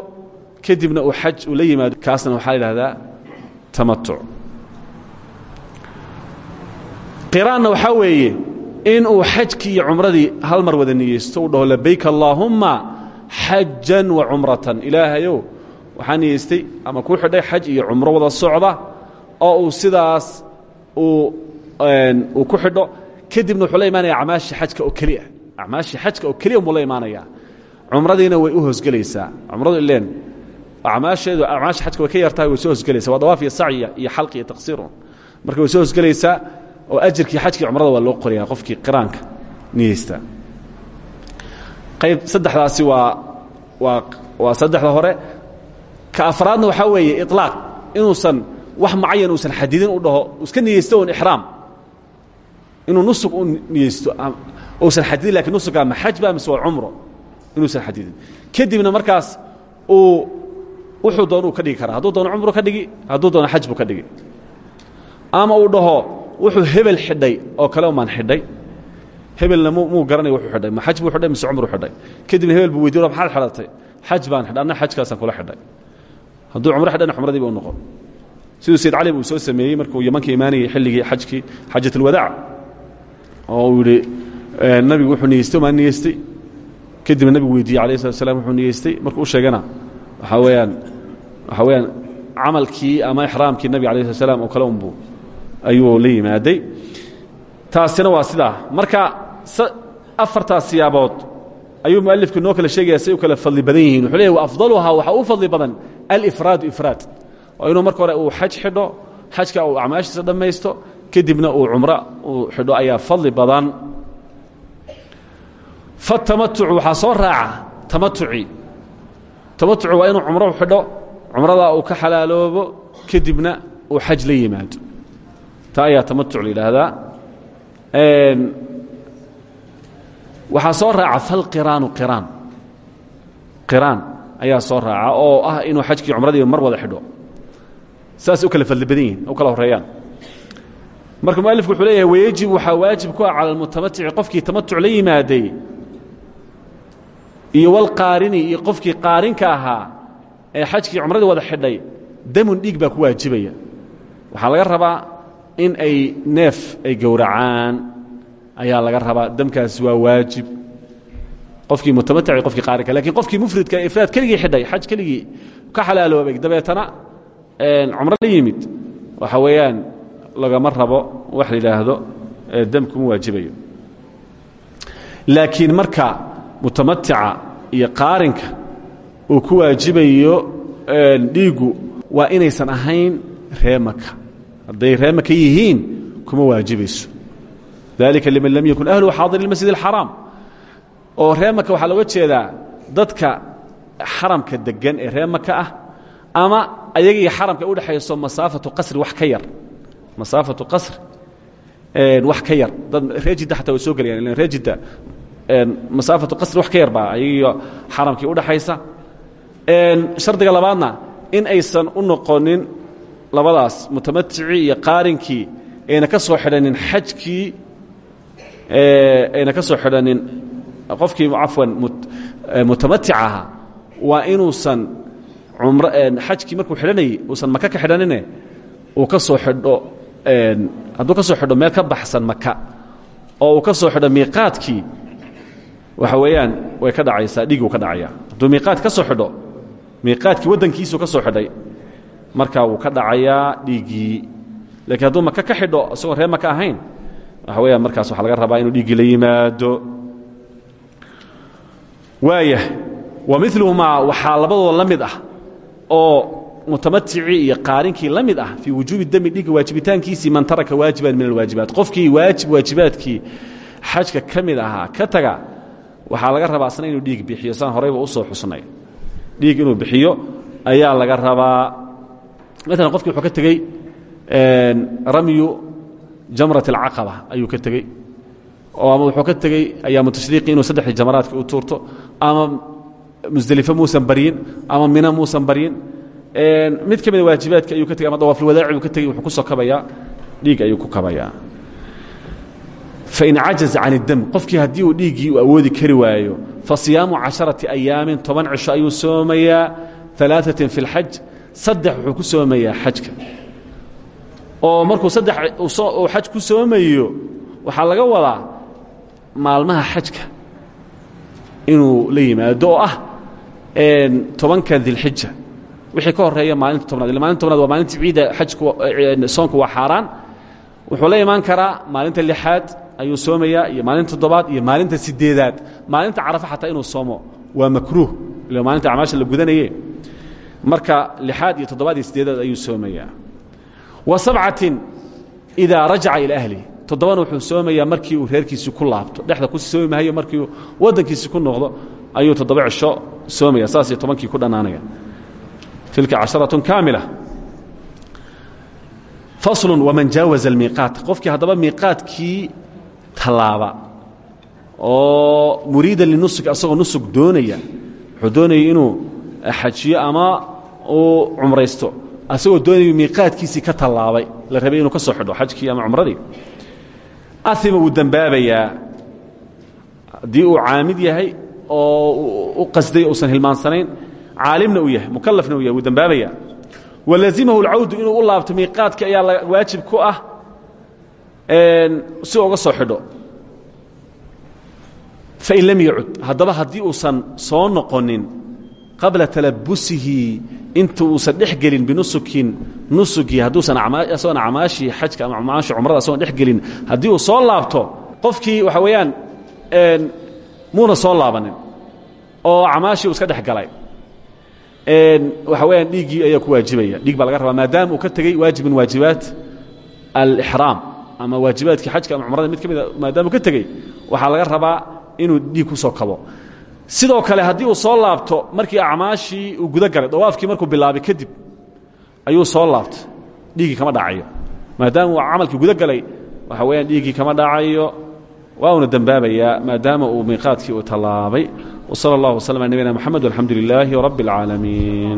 kadibna uu xaj uu la yimaado. Kaasna waxaa la yidhahdaa tamatuc. Qiraanna waxaa weeye in uu xajkii iyo cumradii hal mar wada niyeysto u dhaho labayk allaahumma xajan wa cumratan. Ilaahayow waxaa niyeystay ama kuu xidhay xaj iyo cumro wada socda oo uu sidaas uu ku xidho. Kadibna wuxuu la xajka oo keliya. Acmaashii xajka oo keliya muu cumradiina way u hoosgelaysaa. Cumradu ileen acmaasheedu acmaasha xajka way ka yartahay way soo hoosgelaysaa. Waa dawaaf iyo sacya iyo xalqi iyo taqsiirun marka way soo hoosgelaysaa oo ajirkii xajkii cumrada waa loo qorayaa qofkii qiraanka niyeysta. Qayb saddexdaasi waa waa waa saddexda hore. Ka afraadna waxaa weeye iطlaaq inuusan wax mucayan uusan xadidin u dhaho iska niyeysto un ixraam. Inuu nusug u niyeysto uusan xadidin laakiin nusuga ma xaj ba mise waa cumro inuusan xadidin. Kadibna markaas uu wuxuu doon uu ka dhigi karaa. Hadduu doono cumru ka dhigi hadduu doono xaj buu ka dhigi. Ama uu dhaho wuxuu hebel xidhay oo kale umaan xidhay. Hebelna muu garanay wuxuu xidhay. Ma xaj buu xidhay mise cumru xidhay? Kadibna hebel buu weydiy maxaad xidhatay? Xaj baan xidhay anna xajkaasaan kula xidhay. Hadduu cumro xidhayna cumradii ba u noqon. Siduu sayd cali buu soo sameeyey markuu yamanka imaanayay xilligii xajkii xajat alwadaac oo uu yidhi nabigu wuxuu niyeystay maa niyeystay kadibna nabigu weydiiyey alayh slat slam wuxuu niyeystay markuu u sheegana waxaa weeyaan waxaa weeyaan camalkii ama ixraamkii nabiga alayh slat slam oo kale unbuu ayuu la yimaaday. Taasina waa sidaa marka afartaas siyaabood ayuu mualifku noo kala sheegaya say u kala fadli badan yihiin. Wuxuu leeyahy afdaluhaa waxaa u fadli badan alifraadu ifraad. Oo inuu marka hore uu xaj xidho xajka uu acmaashiisa dhammaysto kadibna uu cumro uu xidho ayaa fadli badan fatamatucu waxaa soo raaca tamatucii tamatucu waa inuu cumro xidho cumradaa uu ka xalaaloobo kadibna uu xaj la yimaado. Taa ayaa tamatuc la yidhaahdaa. Waxaa soo raaca falqiraanu qiraan. Qiraan ayaa soo raaca oo ah inuu xajkii cumradii mar wada xidho. Saasay u kala fadli badan yihiin u kala horeeyaan. Marka mualifku wuxuu leeyahay wayajib waxaa waajib ku ah cala almutamatici qofkii tamatuc la yimaaday iyo walqaarini iyo qofkii qaarinka ahaa ee xajkii cumradii wada xidhay damun dhiig baa ku waajibaya. Waxaa laga rabaa in ay neef ay gowracaan ayaa laga rabaa damkaasi waa waajib. Qofkii mutamatici qofkii qaarinka laakiin qofkii mufridka ifraad keligii xidhay xaj keligii ka xalaaloobay dabeetana cumro la yimid. Waxa weeyaan lagama rabo wax la yidhaahdo waajibayo. Laakiin marka mutamatica iyo qaarinka uu ku waajibayo dhiiggu waa inaysan ahayn ree maka hadday ree maka yihiin kuma waajibayso dalika liman lam yakun ahluhu xaadir اlmasjid اlxaraam oo ree maka waxaa looga jeedaa dadka xaramka degan ee ree maka ah ama ayaga iyo xaramka u dhexayso masaafatu qasri wax ka yar. Masaafatu qasri wax ka yar. Dad ree jidda xataa way soo gelayaan ilan ree jidda masaafatu qasri wax ka yar baa ayagiiyo xaramkii udhaxaysa shardiga labaadna in aysan u noqonin labadaas mutamaticii iyo qaarinkii ayna ka soo xidhanin xajkii ayna ka soo xidhanin qofkii cafwan mutamatic ahaa waa inuusan xajkii markuu xidhanayey uusan maka ka xidhanine uu ka soo xidho hadduu ka soo xidho meel ka baxsan maka oo uu ka soo xidho miiqaadkii waxa weeyaan way ka dhacaysaa dhiguu ka dhacaya. Hadduu miiqaad ka soo xidho miiqaadkii waddankiisuu ka soo xidhay markaa wuu ka dhacayaa dhiiggii laakiin hadduu maka ka xidho isagoon reer maka ahayn waxa weeyaan markaas waxaa laga rabaa inuu dhiiggii la yimaado. Waaya wa miluhumaa waxaa labadooda la ah oo mutamaticii iyo qaarinkii la ah fii wujuubi dami dhiigga waajibitaankiisii man taraka waajiban min alwaajibaat qofkii waajib waajibaadkii xajka ka mid ka taga waxaa laga rabaa asna inuu dhiig bixiyo saan horayba u soo xusnay. Dhiig inuu bixiyo ayaa laga rabaa. Maalan qofkii wuxuu ka tegey ramyu jamrat alcaqaba ayuu ka tegey. Oo ama wuxuu ka tegey ayaamu tashriiqi inuu saddexdii jamaraadka u tuurto ama musdelifo muusan baryin ama mina muusan baryin. Mid ka waajibaadka ayuu ka tegey ama dawaafulwadaaci buu ka tegey wuxuu ku soo kabayaa. Dhiig ayuu ku kabayaa fain cajaza can اdam qofkii haddii uu dhiiggii uu awoodi kari waayo fasiyaamu caشharaةi ayaamin toban cisho ayuu soomayaa ثalaaثaة fi اlxaj saddex wuxuu ku soomayaa xajka oo markuu saddex uu xaj ku soomayo waxaa laga wadaa maalmaha xajka inuu la yimaado oo ah tobanka dilxija wixii ka horeeya maalinta tobnaad ila maalinta tobnaad waa maalinta ciidda ajku soonku waa xaaraan wuxuu la imaan karaa maalinta lixaad ayuu soomayaa iyo maalinta toddobaad iyo maalinta sideedaad maalinta carafa xataa inuu soomo waa makruuh ila maalinta acmaasha la gudanaye marka lixaad iyo toddobaad iyo sideedaad ayuu soomayaa. Wa sabcatin idaa rajaca ila ahlihi toddobana wuxuu soomayaa markii uu reerkiisi ku laabto. Dhexda ku soomi mahayo markii uu waddankiisi ku noqdo ayuu toddoba cisho soomaya saas iyo tobankii ku dhannaanaya. Tilka casharatun kaamila. Faslu waman jaawaza almiiqaat qofkii haddaba miiqaadkii tallaaba. Oo muriidan linusuk asagoo nusug doonaya wuxuu inuu xajiyo ama uu cumraysto. Asagoo doonaya miiqaadkiisii ka tallaabay la rabay inuu ka soo xidho xajkii ama cumradii. Aima wuu dembaabayaa haddii uu caamid yahay oo u qasday uusan hilmaansanayn caalimna uu yahay mukalafna uu yahay wuu dembaabayaa walazimahu اlcawdu inuu u laabto miiqaadka ayaa waajib ku ah si uga soo xidho. Fain lam yacud haddaba haddii uusan soo noqonin qabla talabusihi inta uusan dhex gelin binusukin nusugii hadduusan asagoon acmaashii xajka ama acmaashii cumrada asagoon dhex gelin haddii uu soo laabto qofkii waxa weeyaan muuna soo laabanin oo acmaashii iska dhex galay. Waxa weyaan dhiiggii ayaa ku waajibaya. Dhiig baa laga rabaa maadaama uu ka tegey waajib min waajibaat alixraam ama waajibaadkii xajka ama cumrada mid ka mida ka tegey waxaa laga rabaa inuu dhiig ku soo kabo. Sidoo kale haddii uu soo laabto markii acmaashii uu guda galay dawaafkii markuu bilaabay kadib ayuu soo laabto dhiiggii kama dhacayo maadaama uu camalkii guda galay waxa weyaan dhiiggii kama dhacayo waa uuna maadaama uu miiqaadkii uu tallaabay. Wsal اllah waslm ala nabina mxamed walxamdu lilaahi rabi اlcaalamiin